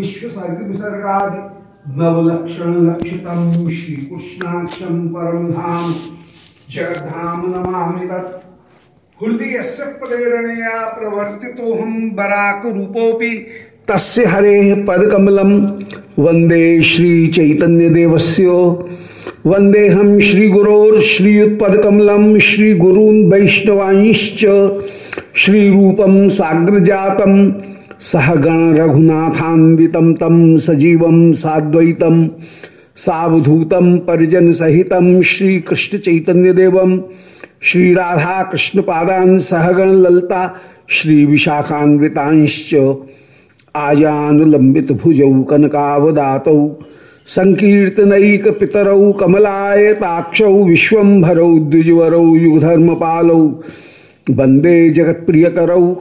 विश्वसर्ग विसर्गादि नवलक्षण लक्षितम श्री कृष्णाक्षम परम धाम। जगधाम नमामि तत्। हृदय से प्रेरणया प्रवर्तितो हम बराक रूपोपि तस्य हरे पदकमलम वंदे श्री चैतन्य देवस्य वंदे हम श्री गुरोर श्रीयुत्पदकमलम श्री गुरून् वैष्णवांश्च। श्री रूपम साग्र जातम सहगण रघुनाथान्वितम तम सजीवम साद्वैतम सावधूतम परिजन सहितम श्री कृष्ण चैतन्य श्री राधा कृष्ण पादान सहगण ललता, श्री विशाखान्वितांश्च आजानुलंबित भुजौ कनकावदातौ, संकीर्तनैक पितरौ विश्वभरौ द्विजवरौ युगधर्म पालौ वंदे जगत्प्रियकरौ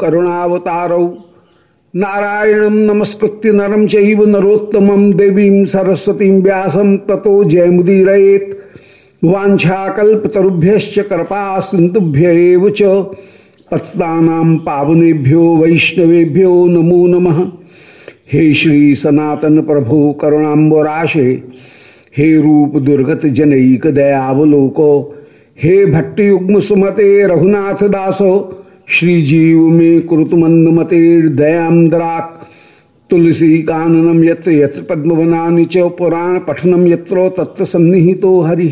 नारायण नमस्कृत्य नरम चैव नरोत्तमं देवीं सरस्वतीं व्यासं ततो जयमुदीरयेत्। वाछाकल्पतरुभ्य कृपा सिंधुभ्य च। पत्तानां पावनेभ्यो वैष्णवेभ्यो नमो नमः। हे श्री सनातन प्रभु करुणाबराशे हे रूप दुर्गत जनईक दयावलोको, हे भट्टयुग्म सुमते रघुनाथ दासो श्री जीव में कुरुत मंद मते दयाद्राक तुलसी काननम यत्र यत्र पद्मवना च पुराण पठनम यत्रो तत्र सन्निहितो हरि।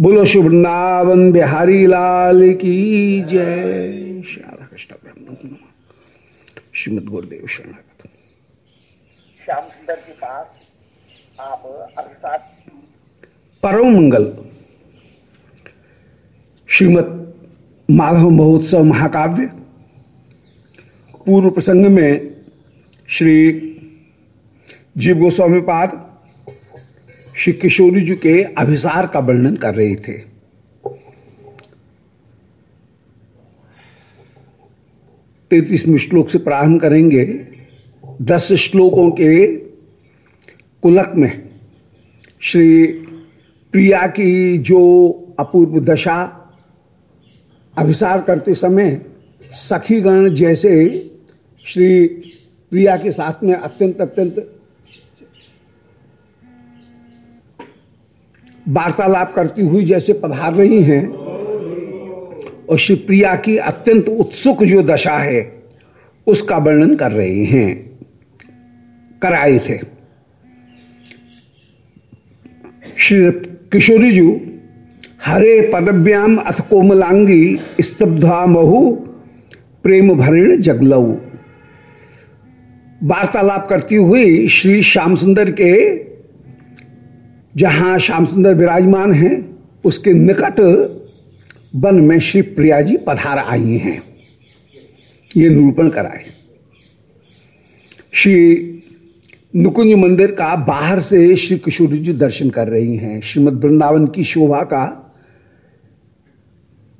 बोलो वृंदावन बिहारी लाल की जय। श्री कृष्ण ब्रह्म श्रीमद गुरुदेव शरणागत। श्याम सुंदर के पास आप अर्थात परम मंगल। श्रीमद माधव महोत्सव महाकाव्य। पूर्व प्रसंग में श्री जीव गोस्वामी पाद श्री किशोरी जी के अभिसार का वर्णन कर रहे थे। तैतीसवें श्लोक से प्रारंभ करेंगे। दस श्लोकों के कुलक में श्री प्रिया की जो अपूर्व दशा अभिसार करते समय सखीगण जैसे श्री प्रिया के साथ में अत्यंत अत्यंत वार्तालाप करती हुई जैसे पधार रही हैं, और श्री प्रिया की अत्यंत उत्सुक जो दशा है, उसका वर्णन कर रहे हैं। कराए थे। श्री किशोरी जी हरे पदव्याम अथ कोमलांगी स्तब्धा महु, प्रेम भरण जगलऊ। वार्तालाप करती हुई श्री श्याम सुंदर के, जहाँ श्याम सुंदर विराजमान हैं, उसके निकट वन में श्री प्रिया जी पधार आई हैं। ये निरूपण कराए। श्री नुकुंज मंदिर का बाहर से श्री किशोरी जी दर्शन कर रही हैं। श्रीमद वृंदावन की शोभा का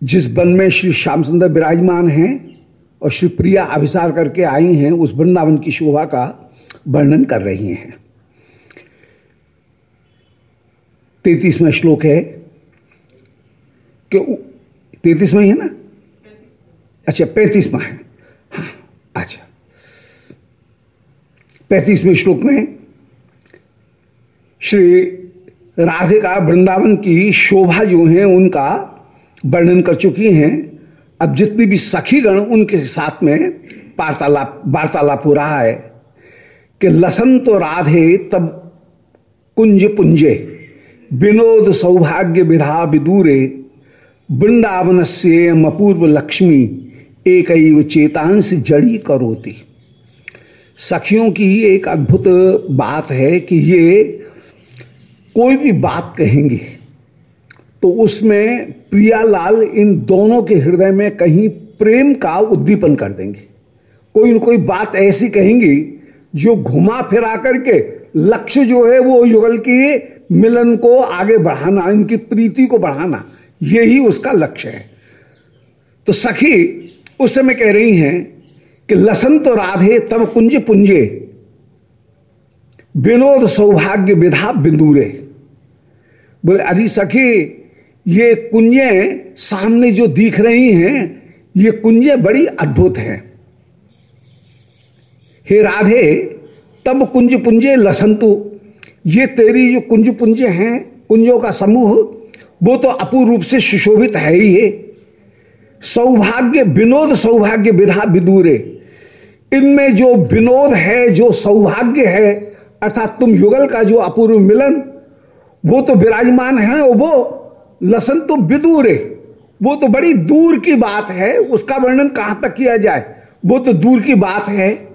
जिस वन में श्री श्याम सुंदर विराजमान हैं और श्री प्रिया अभिसार करके आई हैं, उस वृंदावन की शोभा का वर्णन कर रही हैं। तैतीसवा श्लोक है तैतीसवा ही है ना? अच्छा पैंतीसवा है। हाँ अच्छा। पैंतीसवें श्लोक में श्री राधिका वृंदावन की शोभा जो है, उनका वर्णन कर चुकी हैं। अब जितनी भी सखीगण उनके साथ में वार्तालाप वार्तालाप हो रहा है कि लसन तो राधे तब कुंज पुंजे, विनोद सौभाग्य विधा विदूरे वृंदावन से अपूर्व लक्ष्मी एक चेतांश जड़ी करोती। सखियों की एक अद्भुत बात है कि ये कोई भी बात कहेंगे तो उसमें प्रियालाल इन दोनों के हृदय में कहीं प्रेम का उद्दीपन कर देंगे। कोई न कोई बात ऐसी कहेंगी, जो घुमा फिरा करके लक्ष्य जो है वो युगल की मिलन को आगे बढ़ाना, इनकी प्रीति को बढ़ाना, यही उसका लक्ष्य है। तो सखी, उस समय कह रही हैं कि लसन तो राधे तब कुंज पुंजे, विनोद सौभाग्य विधा बिंदुरे। बोले, अरे सखी ये कुंजे सामने जो दिख रही हैं, ये कुंजे बड़ी अद्भुत हैं। हे राधे, तब कुंज पुंजे लसंतु। ये तेरी जो कुंज पुंजे हैं, कुंजों का समूह, वो तो अपूर्व रूप से सुशोभित है ही है। सौभाग्य विनोद, सौभाग्य विधा विदूरे। इनमें जो विनोद है, जो सौभाग्य है, अर्थात तुम युगल का जो अपूर्व मिलन, वो तो विराजमान है वो लसन तो विदूरे वो तो बड़ी दूर की बात है, उसका वर्णन कहाँ तक किया जाए? वो तो दूर की बात है।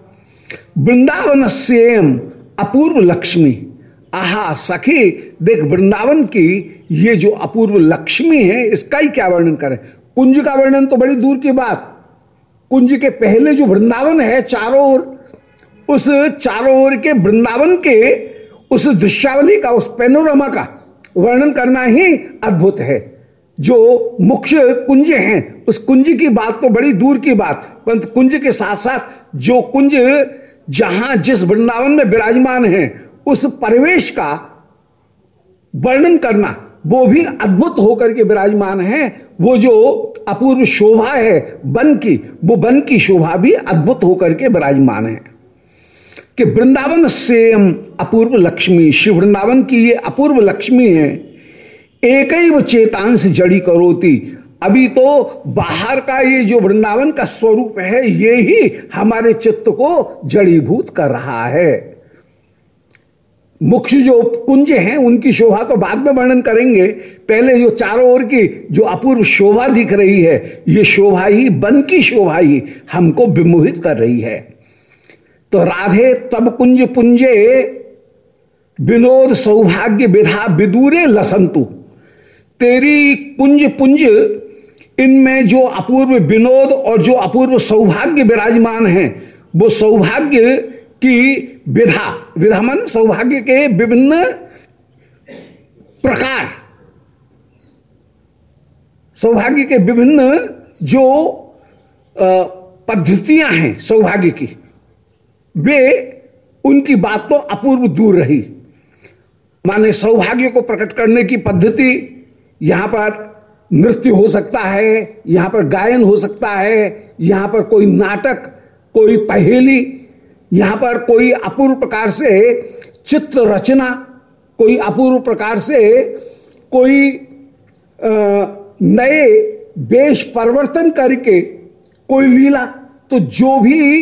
वृंदावन सेम अपूर्व लक्ष्मी। आहा, सखी, देख, वृंदावन की ये जो अपूर्व लक्ष्मी है, इसका ही क्या वर्णन करें? कुंज का वर्णन तो बड़ी दूर की बात। कुंज के पहले जो वृंदावन है चारों ओर, उस चारों ओर के वृंदावन के, उस दृश्यावली का, उस पेनोरमा का वर्णन करना ही अद्भुत है। जो मुख्य कुंज हैं, उस कुंज की बात तो बड़ी दूर की बात, परंतु कुंज के साथ साथ जो कुंज जहाँ जिस वृंदावन में विराजमान है, उस परिवेश का वर्णन करना, वो भी अद्भुत होकर के विराजमान है। वो जो अपूर्व शोभा है, वन की, वो वन की शोभा भी अद्भुत होकर के विराजमान है। कि वृंदावन से अपूर्व लक्ष्मी शिव वृंदावन की ये अपूर्व लक्ष्मी है। एक ही वो चेतांश जड़ी करोती। अभी तो बाहर का ये जो वृंदावन का स्वरूप है, ये ही हमारे चित्त को जड़ीभूत कर रहा है। मुख्य जो कुंज हैं, उनकी शोभा तो बाद में वर्णन करेंगे। पहले जो चारों ओर की जो अपूर्व शोभा दिख रही है, ये शोभा ही बन की शोभा ही हमको विमोहित कर रही है। तो राधे तब कुंज पुंजे, विनोद सौभाग्य विधा विदूरे लसंतु। तेरी कुंज पुंज, इनमें जो अपूर्व विनोद और जो अपूर्व सौभाग्य विराजमान है, वो सौभाग्य की विधा विधा मन सौभाग्य के विभिन्न प्रकार। सौभाग्य के विभिन्न जो पद्धतियाँ हैं सौभाग्य की। वे उनकी बात तो अपूर्व दूर रही। माने सौभाग्य को प्रकट करने की पद्धति यहाँ पर नृत्य हो सकता है, यहाँ पर गायन हो सकता है, यहाँ पर कोई नाटक, कोई पहेली, यहाँ पर कोई अपूर्व प्रकार से चित्र रचना, कोई अपूर्व प्रकार से कोई नए वेश परिवर्तन करके कोई लीला तो जो भी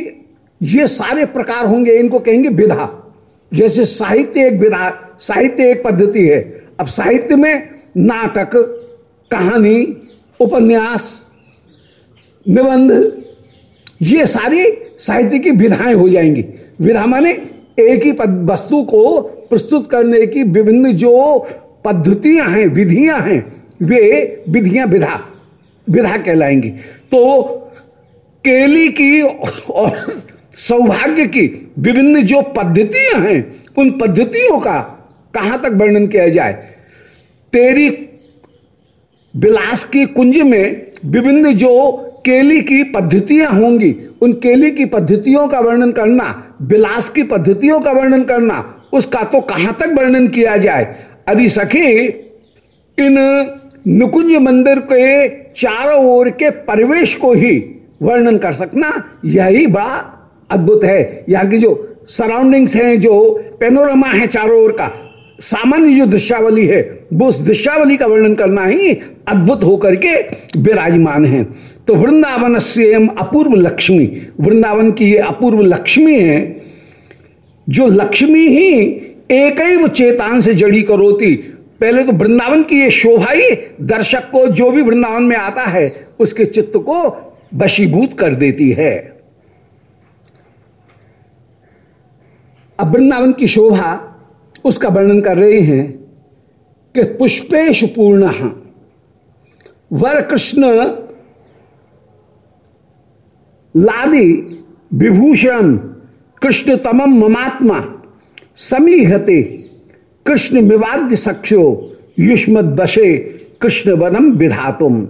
ये सारे प्रकार होंगे, इनको कहेंगे विधा। जैसे साहित्य एक विधा, साहित्य एक पद्धति है। अब साहित्य में नाटक, कहानी, उपन्यास, निबंध, ये सारी साहित्य की विधाएँ हो जाएँगी। विधा माने एक ही वस्तु को प्रस्तुत करने की विभिन्न जो पद्धतियाँ हैं, विधियाँ हैं, वे विधियाँ विधा विधा कहलाएँगी। तो केली की और सौभाग्य की विभिन्न जो पद्धतियाँ हैं, उन पद्धतियों का कहाँ तक वर्णन किया जाए? तेरी विलास की कुंज में विभिन्न जो केली की पद्धतियाँ होंगी, उन केली की पद्धतियों का वर्णन करना विलास की पद्धतियों का वर्णन करना, उसका तो कहाँ तक वर्णन किया जाए? अरे सखी, इन नुकुंज मंदिर के चारों ओर के परिवेश को ही वर्णन कर सकना, यही बड़ा अद्भुत है। यहाँ की जो सराउंडिंग्स हैं, जो पेनोरमा है चारों ओर का, सामान्य जो दृश्यावली है, वो उस दृश्यावली का वर्णन करना ही अद्भुत होकर के विराजमान है। तो वृंदावन से अपूर्व लक्ष्मी, वृंदावन की ये अपूर्व लक्ष्मी है, जो लक्ष्मी ही एक ही चेतान से जड़ी करोती। पहले तो वृंदावन की ये शोभा ही दर्शक को जो भी वृंदावन में आता है, उसके चित्त को वशीभूत कर देती है। अब वृंदावन की शोभा उसका वर्णन कर रहे हैं कि पुष्पेश पूर्ण। वर कृष्ण लादि विभूषण कृष्ण तमम ममात्मा समीहते कृष्ण विवाद्य सख्यो युष्म दशे कृष्ण वनम विधातुम।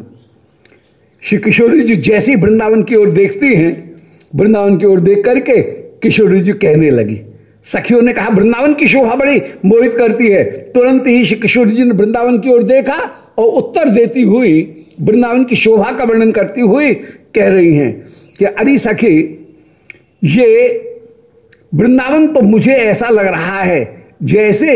श्री किशोरी जी जैसे वृंदावन की ओर देखती हैं, वृंदावन की ओर देख करके किशोरी जी कहने लगी सखियों ने कहा, वृंदावन की शोभा बड़ी मोहित करती है। तुरंत ही श्री किशोर जी ने वृंदावन की ओर देखा और उत्तर देती हुई, वृंदावन की शोभा का वर्णन करती हुई कह रही हैं कि, अरे सखी, ये वृंदावन तो मुझे ऐसा लग रहा है जैसे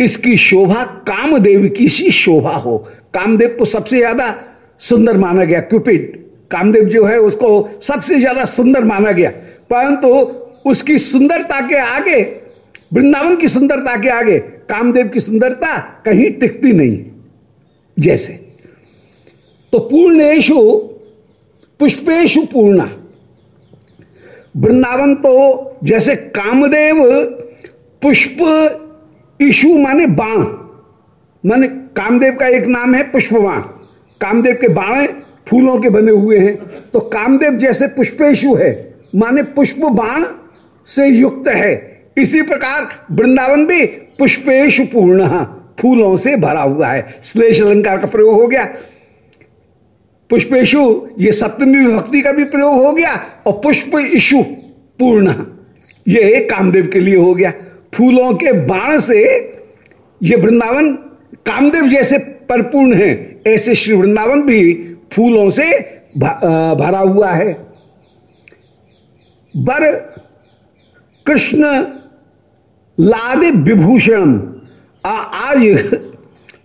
इसकी शोभा कामदेव की सी शोभा हो। कामदेव को सबसे ज़्यादा सुंदर माना गया, क्यूपिड। कामदेव जो है, उसको सबसे ज़्यादा सुंदर माना गया। परंतु उसकी सुंदरता के आगे, वृंदावन की सुंदरता के आगे, कामदेव की सुंदरता कहीं टिकती नहीं। जैसे तो पूर्णेशु, पुष्पेशु पूर्णा। वृंदावन तो जैसे कामदेव, पुष्प ईशु माने बाण। माने कामदेव का एक नाम है पुष्पवाण। कामदेव के बाण फूलों के बने हुए हैं। तो कामदेव जैसे पुष्पेशु है, माने पुष्प बाण से युक्त है। इसी प्रकार वृंदावन भी पुष्पेश पूर्ण फूलों से भरा हुआ है। श्लेष अलंकार का प्रयोग हो गया। पुष्पेशु, ये सप्तमी विभक्ति का भी प्रयोग हो गया और पुष्प इशु पूर्ण। ये कामदेव के लिए हो गया। फूलों के बाण से ये वृंदावन कामदेव जैसे परिपूर्ण है। ऐसे श्री वृंदावन भी फूलों से भरा हुआ है। बर कृष्ण लादे विभूषण आज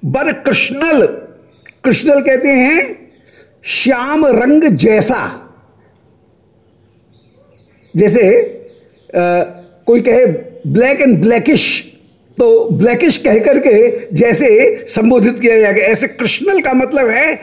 बर कृष्णल कृष्णल कहते हैं श्याम रंग जैसा। जैसे आ, कोई कहे ब्लैक एंड ब्लैकिश तो ब्लैकिश कह करके जैसे संबोधित किया जाएगा ऐसे कृष्णल का मतलब है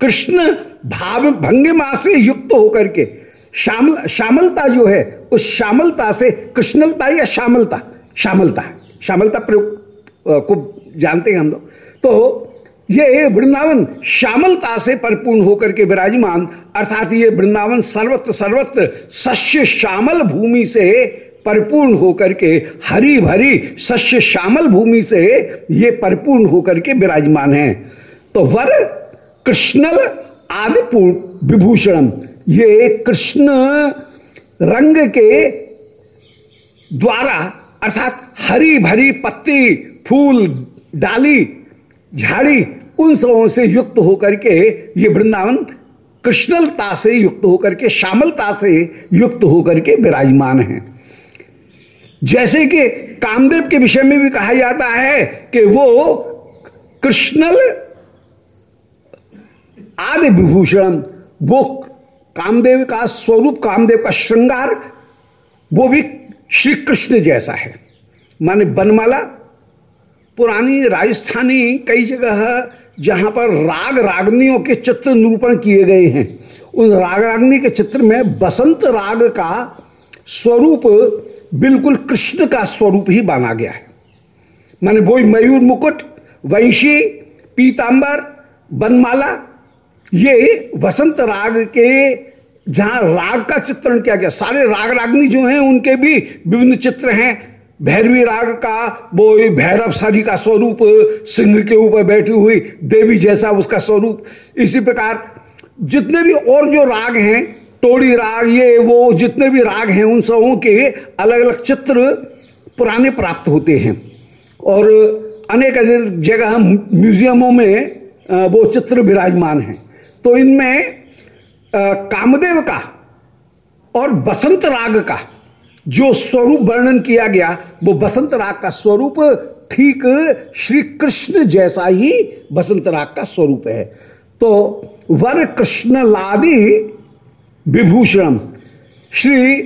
कृष्ण भाव भंगिमा से युक्त होकर के। शामल शामलता जो है, उस शामलता से कृष्णलता या शामलता? शामलता। श्यामलता प्रयोग को जानते हैं हम लोग। तो ये वृंदावन श्यामलता से परिपूर्ण होकर के विराजमान, अर्थात ये वृंदावन सर्वत्र सर्वत्र सस्य श्यामल भूमि से परिपूर्ण होकर के, हरी भरी सस्य श्यामल भूमि से ये परिपूर्ण होकर के विराजमान है। तो वर, कृष्णल आदि विभूषणम ये कृष्ण रंग के द्वारा, अर्थात हरी भरी पत्ती, फूल, डाली, झाड़ी, उन सबों से युक्त होकर के ये वृंदावन कृष्णलता से युक्त होकर के श्यामलता से युक्त होकर के विराजमान है। जैसे कि कामदेव के विषय में भी कहा जाता है कि वो कृष्णल आदि विभूषण वो कामदेव का स्वरूप, कामदेव का श्रृंगार, वो भी श्री कृष्ण जैसा है। माने बनमाला, पुरानी राजस्थानी कई जगह जहाँ पर राग रागनियों के चित्र निरूपण किए गए हैं। उन राग रागनी के चित्र में बसंत राग का स्वरूप बिल्कुल कृष्ण का स्वरूप ही बना गया है। माने वही मयूर मुकुट, वंशी, पीतांबर, बनमाला ये वसंत राग के, जहाँ राग का चित्रण किया गया, सारे राग रागनी जो हैं, उनके भी विभिन्न चित्र हैं। भैरवी राग का, वो भैरव सारी का स्वरूप, सिंह के ऊपर बैठी हुई, देवी जैसा उसका स्वरूप। इसी प्रकार, जितने भी और जो राग हैं, टोड़ी राग, ये, वो, जितने भी राग हैं, उन सबों के अलग अलग चित्र पुराने प्राप्त होते हैं। और अनेक जगह, म्यूजियमों में वो चित्र विराजमान हैं। तो इनमें कामदेव का और बसंत राग का जो स्वरूप वर्णन किया गया, वो बसंत राग का स्वरूप ठीक श्री कृष्ण जैसा ही बसंत राग का स्वरूप है। तो वर कृष्ण लादि विभूषण, श्री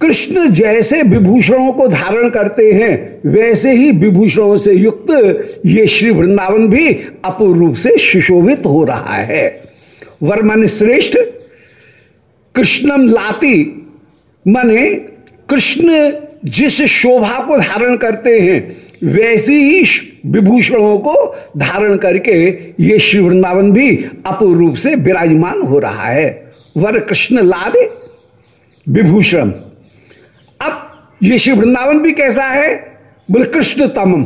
कृष्ण जैसे विभूषणों को धारण करते हैं, वैसे ही विभूषणों से युक्त ये श्री वृंदावन भी अपूर्ण रूप से सुशोभित हो रहा है। वर मन श्रेष्ठ, कृष्णम लाती। माने कृष्ण जिस शोभा को धारण करते हैं, वैसी ही विभूषणों को धारण करके ये श्री वृंदावन भी अपूर्ण रूप से विराजमान हो रहा है। वर कृष्ण लादे, विभूषण। अब ये श्री वृंदावन भी कैसा है? बोले, कृष्ण तमम।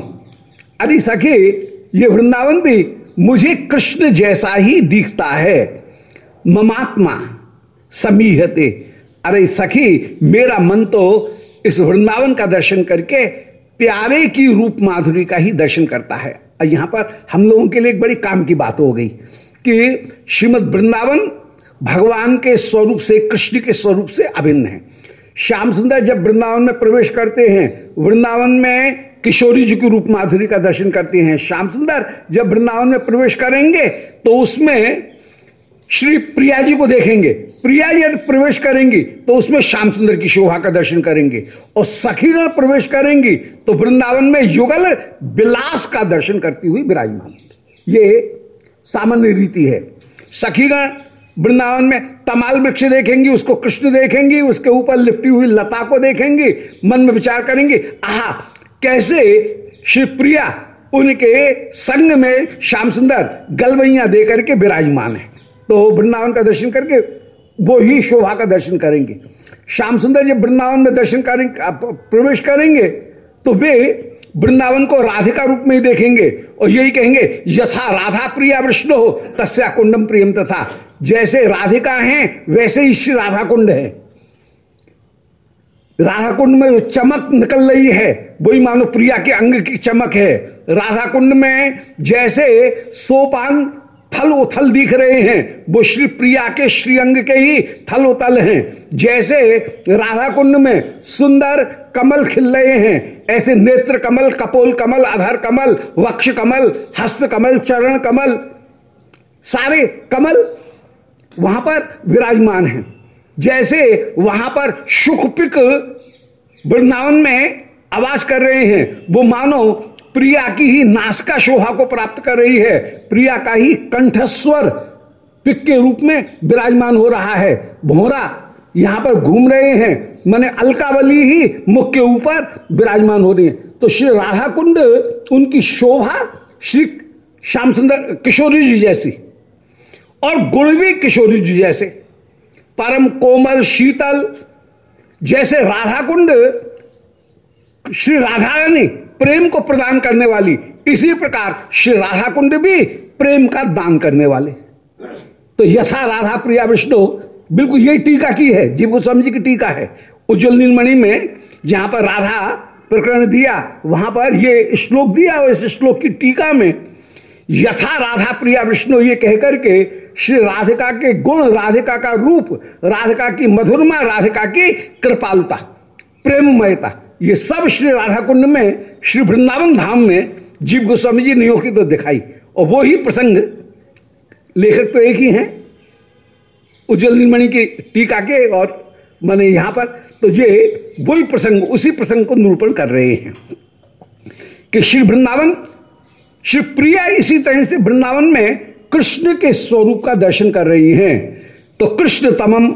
अरे सखी, ये वृंदावन भी मुझे कृष्ण जैसा ही दिखता है। ममात्मा समीहते। अरे सखी, मेरा मन तो इस वृंदावन का दर्शन करके प्यारे की रूप माधुरी का ही दर्शन करता है। और यहाँ पर हम लोगों के लिए एक बड़ी काम की बात हो गई कि श्रीमद वृंदावन भगवान के स्वरूप से, कृष्ण के स्वरूप से अभिन्न है। श्याम सुंदर जब वृंदावन में प्रवेश करते हैं, वृंदावन में किशोरी जी की रूप माधुरी का दर्शन करते हैं। श्याम सुंदर जब वृंदावन में प्रवेश करेंगे तो उसमें श्री प्रिया जी को देखेंगे। प्रिया यदि प्रवेश करेंगी तो उसमें श्याम सुंदर की शोभा का दर्शन करेंगे। और सखीगण प्रवेश करेंगी तो वृंदावन में युगल विलास का दर्शन करती हुई विराजमान ये सामान्य रीति है। सखीगण वृंदावन में तमाल वृक्ष देखेंगी, उसको कृष्ण देखेंगी, उसके ऊपर लिपटी हुई लता को देखेंगी, मन में विचार करेंगी, आहा, कैसे श्री प्रिया उनके संग में श्याम सुंदर गलबैया दे करके विराजमान है। तो वृंदावन का दर्शन करके वो ही शोभा का दर्शन करेंगे। श्याम सुंदर जब वृंदावन में दर्शन करेंगे प्रवेश करेंगे तो वे वृंदावन को राधिका रूप में ही देखेंगे और यही कहेंगे, यथा राधा प्रिया विष्णु हो तस्या कुंडम प्रियम तथा। जैसे राधिका हैं, वैसे ही श्री राधा कुंड है। राधा कुंड में जो चमक निकल रही है, वही मानो प्रिया के अंग की चमक है। राधा कुंड में जैसे सोपान थल उथल दिख रहे हैं। वो श्री प्रिया के श्रीअंग के ही थल उथल हैं। जैसे राधा कुंड में सुंदर कमल खिल रहे हैं, ऐसे नेत्र कमल, कपोल कमल, आधार कमल, वक्ष कमल, हस्त कमल, चरण कमल, सारे कमल वहाँ पर विराजमान हैं। जैसे वहाँ पर सुखपिक वृंदावन में आवाज़ कर रहे हैं, वो मानो प्रिया की ही नासका शोभा को प्राप्त कर रही है। प्रिया का ही कंठस्वर पिक के रूप में विराजमान हो रहा है। भोरा, यहाँ पर घूम रहे हैं। मैंने अलकावली ही मुख के ऊपर विराजमान हो रही है तो श्री राधा कुंड उनकी शोभा श्री श्याम सुंदर किशोरी जी जैसी और गुणवी किशोरी जी जैसे, परम कोमल, शीतल, जैसे राधा कुंड श्री राधा रानी प्रेम को प्रदान करने वाली। इसी प्रकार श्री राधा कुंड भी प्रेम का दान करने वाले। तो यथा राधा प्रिया विष्णु, बिल्कुल यही टीका की है जीव गोस्वामी जी की टीका है। उज्जवल नीलमणि में जहाँ पर राधा प्रकरण दिया, वहाँ पर ये श्लोक दिया, और इस श्लोक की टीका में यथा राधा प्रिया विष्णु ये कहकर के श्री राधिका के गुण, राधिका का रूप, राधिका की मधुरमा, राधिका की कृपालता, प्रेममयता ये सब श्री राधा कुंड में, श्री वृंदावन धाम में जीव गोस्वामी जी ने की तो दिखाई। और वो ही प्रसंग, लेखक तो एक ही हैं। उज्जवल नीलमणि की टीका के और मैंने यहाँ पर तो ये वही प्रसंग, उसी प्रसंग को निरूपण कर रहे हैं। कि श्री वृंदावन, श्री प्रिया इसी तरह से वृंदावन में कृष्ण के स्वरूप का दर्शन कर रही हैं। तो कृष्ण तमम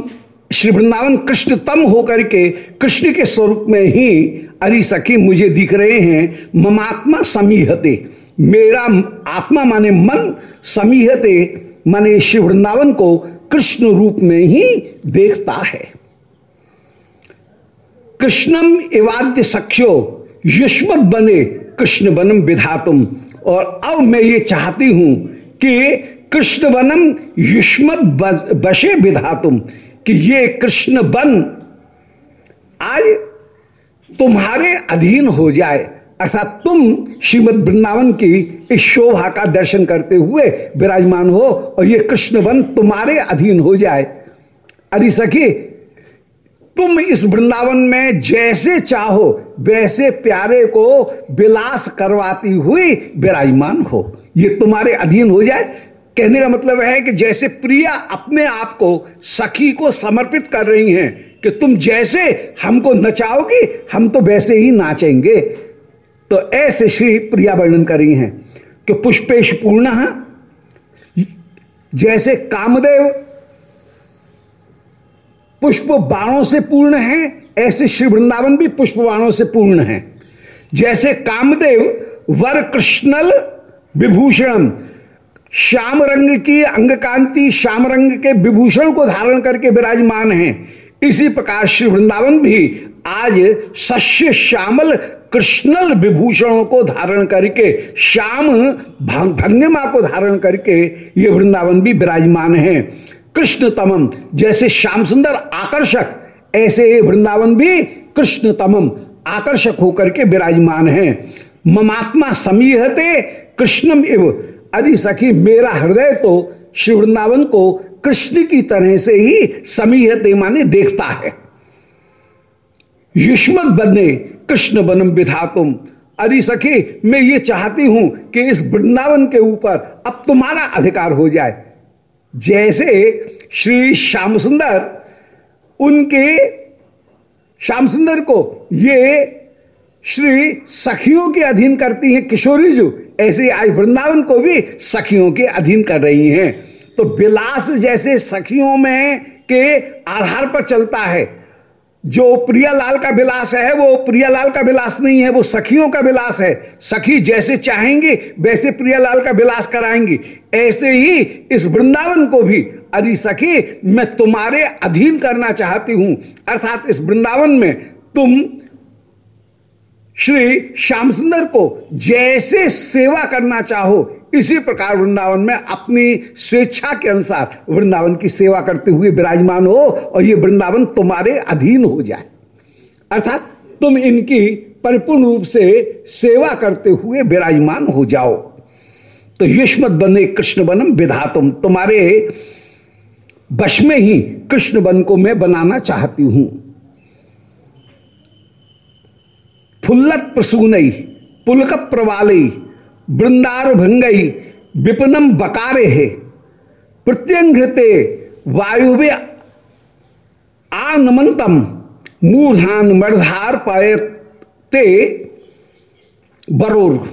श्री वृंदावन कृष्ण तम होकर के कृष्ण के स्वरूप में ही अरि सखी मुझे दिख रहे हैं, ममात्मा समीहते। मेरा आत्मा माने मन समीहते, माने श्री वृंदावन को कृष्ण रूप में ही देखता है। कृष्णम इवाद्य सख्यो, युष्मत बने कृष्ण बनम विधातुम। और अब मैं ये चाहती हूँ कि कृष्ण वनम युष्मत बशे विधातुम। कि ये कृष्ण बन, आज तुम्हारे अधीन हो जाए। अर्थात तुम श्रीमद वृंदावन की इस शोभा का दर्शन करते हुए विराजमान हो और ये कृष्ण बन तुम्हारे अधीन हो जाए। अरे सखी, तुम इस वृंदावन में जैसे चाहो, वैसे प्यारे को विलास करवाती हुई विराजमान हो। ये तुम्हारे अधीन हो जाए कहने का मतलब है कि जैसे प्रिया अपने आप को सखी को समर्पित कर रही हैं कि तुम जैसे हमको नचाओगी, हम तो वैसे ही नाचेंगे। तो ऐसे श्री प्रिया वर्णन कर रही हैं कि पुष्पेश पूर्ण, जैसे कामदेव पुष्प बाणों से पूर्ण है, ऐसे श्री वृंदावन भी पुष्प बाणों से पूर्ण है। जैसे कामदेव वर कृष्णल विभूषणम श्याम रंग की अंग कांति श्याम रंग के विभूषण को धारण करके विराजमान है। इसी प्रकार श्री वृंदावन भी आज सस्य श्यामल कृष्णल विभूषणों को धारण करके, श्याम भंगिमा को धारण करके ये वृंदावन भी विराजमान है। कृष्ण तमम जैसे श्याम सुंदर आकर्षक, ऐसे ये वृंदावन भी कृष्ण तमम आकर्षक होकर के विराजमान है। ममात्मा समीहते कृष्णम एवं अरे सखी, मेरा हृदय तो श्री वृंदावन को कृष्ण की तरह से ही समीहते माने देखता है। युष्मत बने, कृष्ण बनम विधा तुम अरे सखी, मैं ये चाहती हूँ कि इस वृंदावन के ऊपर अब तुम्हारा अधिकार हो जाए। जैसे श्री श्याम सुंदर उनके श्याम सुंदर को ये श्री सखियों के अधीन करती हैं किशोरी जो। ऐसे आज वृंदावन को भी सखियों के अधीन कर रही हैं। तो विलास जैसे सखियों में के आधार पर चलता है। जो प्रियालाल का विलास है, वो प्रियालाल का विलास नहीं है, वो सखियों का विलास है। सखी जैसे चाहेंगी, वैसे प्रियालाल का विलास कराएँगी। ऐसे ही इस वृंदावन को भी, अरे सखी, मैं तुम्हारे अधीन करना चाहती हूँ। अर्थात इस वृंदावन में तुम श्री श्याम सुंदर को जैसे सेवा करना चाहो, इसी प्रकार वृंदावन में अपनी स्वेच्छा के अनुसार वृंदावन की सेवा करते हुए विराजमान हो और ये वृंदावन तुम्हारे अधीन हो जाए। अर्थात तुम इनकी परिपूर्ण रूप से सेवा करते हुए विराजमान हो जाओ। तो युष्मत बने कृष्ण बनम विधा तुम तुम्हारे वश में ही कृष्ण बन को मैं बनाना चाहती हूँ। फुल्लत प्रसूनई पुलक प्रवालई वृंदार भंगई विपनम बकारे है। प्रत्यंगते वायुवे आनमंतम मूर्धान मर्धार पाए बरोर।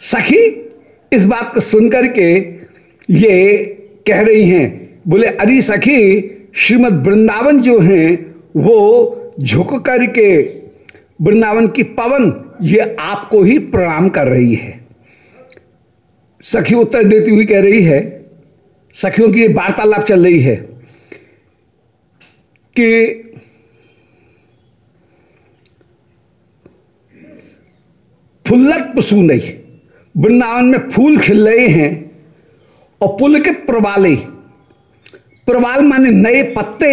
सखी, इस बात को सुनकर के ये कह रही हैं, बोले, अरे सखी, श्रीमद वृंदावन जो हैं, वो झुक करके वृंदावन की पवन ये आपको ही प्रणाम कर रही है। सखी उत्तर देती हुई कह रही है, सखियों की वार्तालाप चल रही है कि फुल्लत नहीं, वृंदावन में फूल खिल रहे हैं और पुल के प्रवाले, प्रवाल माने नए पत्ते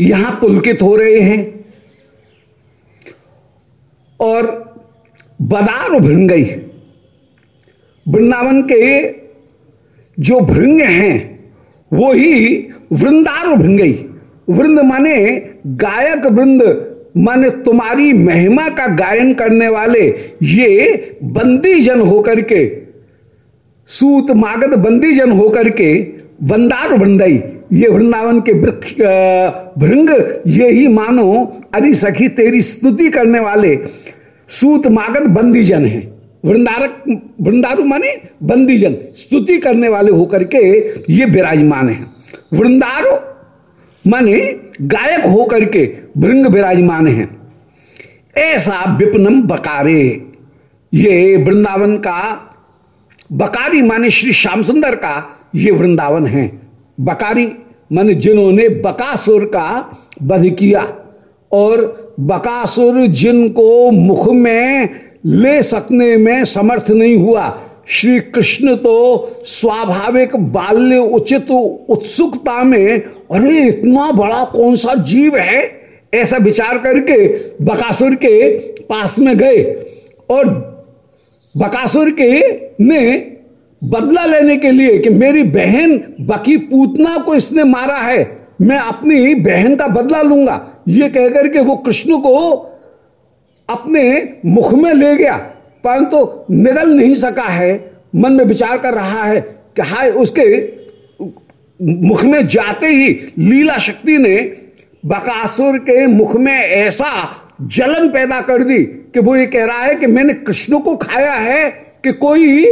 यहाँ पुलकित हो रहे हैं। और बदार भृंगई वृंदावन के जो भृंग हैं, वो ही वृंदार भृंगई वृंद माने गायक वृंद, माने तुम्हारी महिमा का गायन करने वाले ये बंदी जन होकर के, सूत मागध बंदी जन होकर के वंदार वृंदई ये वृंदावन के वृक्ष भृंग, ये ही मानो, अरे सखी, तेरी स्तुति करने वाले सूत मागध बंदीजन है। वृंदारक, वृंदारु माने बंदीजन, स्तुति करने वाले होकर के ये विराजमान है। वृंदारो माने गायक होकर के भृंग विराजमान है। ऐसा विपनम बकारे, ये वृंदावन का बकारी माने श्री श्याम सुंदर का ये वृंदावन है। बकारी, मान जिन्होंने बकासुर का वध किया और बकासुर जिनको मुख में ले सकने में समर्थ नहीं हुआ। श्री कृष्ण तो स्वाभाविक बाल्य उचित उत्सुकता में, अरे, इतना बड़ा कौन सा जीव है? ऐसा विचार करके बकासुर के पास में गए और बकासुर के ने बदला लेने के लिए कि मेरी बहन बकी पूतना को इसने मारा है, मैं अपनी बहन का बदला लूँगा। ये कहकर के वो कृष्ण को अपने मुख में ले गया, परंतु तो निगल नहीं सका है। मन में विचार कर रहा है कि हाय, उसके मुख में जाते ही लीला शक्ति ने बकासुर के मुख में ऐसा जलन पैदा कर दी कि वो ये कह रहा है कि मैंने कृष्ण को खाया है कि कोई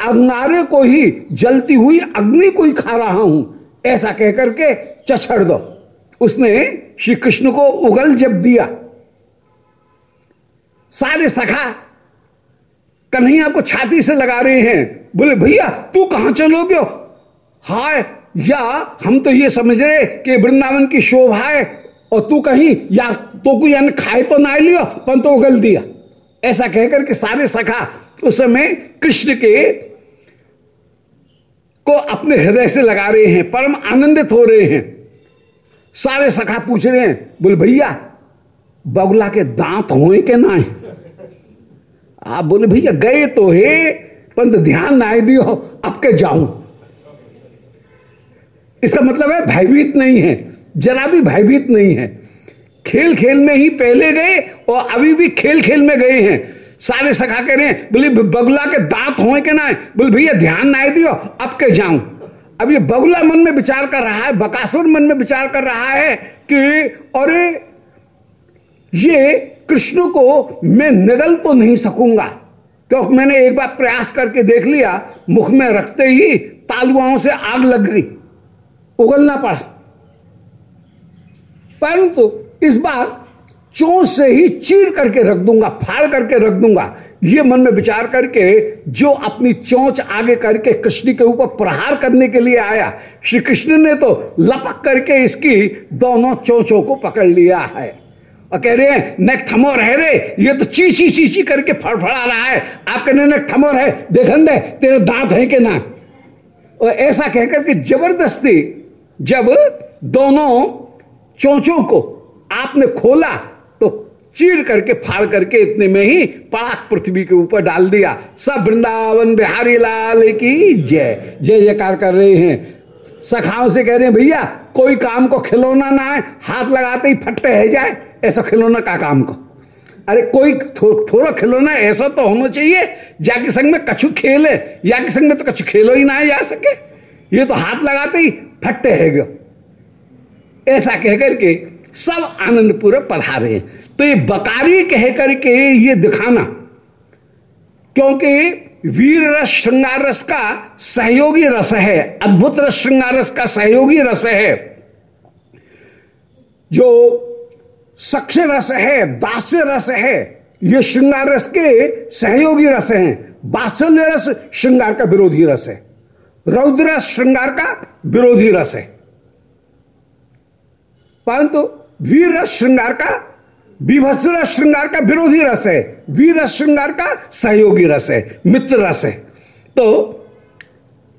अंगारे को ही जलती हुई अग्नि को ही खा रहा हूँ। ऐसा कहकर के चछड़ दो। उसने श्री कृष्ण को उगल जब दिया। सारे सखा कन्हैया को छाती से लगा रहे हैं। बोले, भैया, तू कहाँ चलोगे? हाय, या, हम तो ये समझ रहे कि वृंदावन की शोभा है, और तू कहीं या तो कोई यानी खाए तो ना लियो, पर तो उगल दिया। ऐसा कहकर के सारे सखा उस समय कृष्ण के को अपने हृदय से लगा रहे हैं, परम आनंदित हो रहे हैं। सारे सखा पूछ रहे हैं, बोल, भैया, बगुला के दांत होए के ना आप बोले, भैया, गए तो है पंत ध्यान ना दियो, अब के जाऊँ। इसका मतलब है भयभीत नहीं है, जरा भी भयभीत नहीं है। खेल खेल में ही पहले गए और अभी भी खेल खेल में गए हैं। सारे सखा कह रहे हैं, बोले बगुला के दांत हो के ना बोले, भैया, ध्यान ना दियो, अब के जाऊँ। अब ये बगुला मन में विचार कर रहा है, बकासुर मन में विचार कर रहा है कि, अरे, ये कृष्ण को मैं निगल तो नहीं सकूँगा, क्योंकि मैंने एक बार प्रयास करके देख लिया, मुख में रखते ही तालुआओं से आग लग गई, उगलना पड़ा। परंतु इस बार चोट से ही चीर करके रख दूँगा, फाड़ करके रख दूँगा। ये मन में विचार करके जो अपनी चोंच आगे करके कृष्ण के ऊपर प्रहार करने के लिए आया श्री कृष्ण ने तो लपक करके इसकी दोनों चोंचों को पकड़ लिया है। और कह रहे हैं, नेक थमो रह रे, ये तो चीची चीची करके फड़फड़ा रहा है। आप कहने नेक थमो रहे, देखन दे, तेरे दांत है कि ना? और ऐसा कहकर के ज़बरदस्ती जब दोनों चोंचों को आपने खोला चीर करके फाड़ करके इतने में ही पाक पृथ्वी के ऊपर डाल दिया। सब वृंदावन बिहारी लाल की जय। जय जयकार कर रहे हैं। सखाओं से कह रहे हैं भैया कोई काम को खिलौना ना है हाथ लगाते ही फट्टे है जाए ऐसा खिलौना का काम को? अरे कोई थो, थोड़ा खिलौना ऐसा तो होना चाहिए जाके संग में कछु खेले या के संग में तो कछु खेलो ही ना जा सके। ये तो हाथ लगाते ही फट्टे है गयो। ऐसा कह करके सब आनंद पूरे पढ़ा रहे तो ये बकारी कह करके ये दिखाना, क्योंकि वीर रस, श्रृंगार रस का सहयोगी रस है, अद्भुत रस, श्रृंगार रस का सहयोगी रस है। जो सक्ष रस है, दास्य रस है, ये श्रृंगार रस के सहयोगी रस हैं। बात्सल्य रस श्रृंगार का विरोधी रस है। रौद्र रस श्रृंगार का विरोधी रस है। परंतु वीर रस श्रृंगार का विभत्स रस श्रृंगार का विरोधी रस है। वीर रस श्रृंगार का सहयोगी रस है, मित्र रस है। तो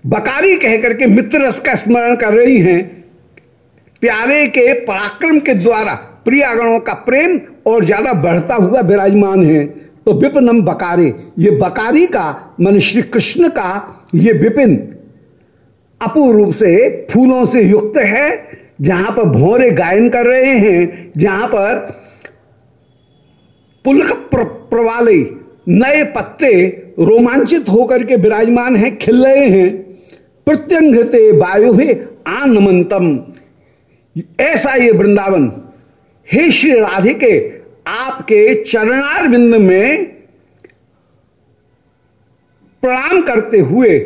बकारी कह करके मित्र रस का स्मरण कर रही हैं। प्यारे के पराक्रम के द्वारा प्रियागणों का प्रेम और ज़्यादा बढ़ता हुआ विराजमान है। तो विपिनम बकारे, ये बकारी का, मन श्री कृष्ण का, ये विपिन अपूर्व रूप से फूलों से युक्त है। जहाँ पर भोरे गायन कर रहे हैं जहाँ पर पुलक प्र, प्रवाली नए पत्ते रोमांचित होकर के विराजमान हैं खिल रहे हैं। प्रत्यंगते वायु आनमंतम ऐसा ये वृंदावन। हे श्री राधिके आपके चरणार बिंद में प्रणाम करते हुए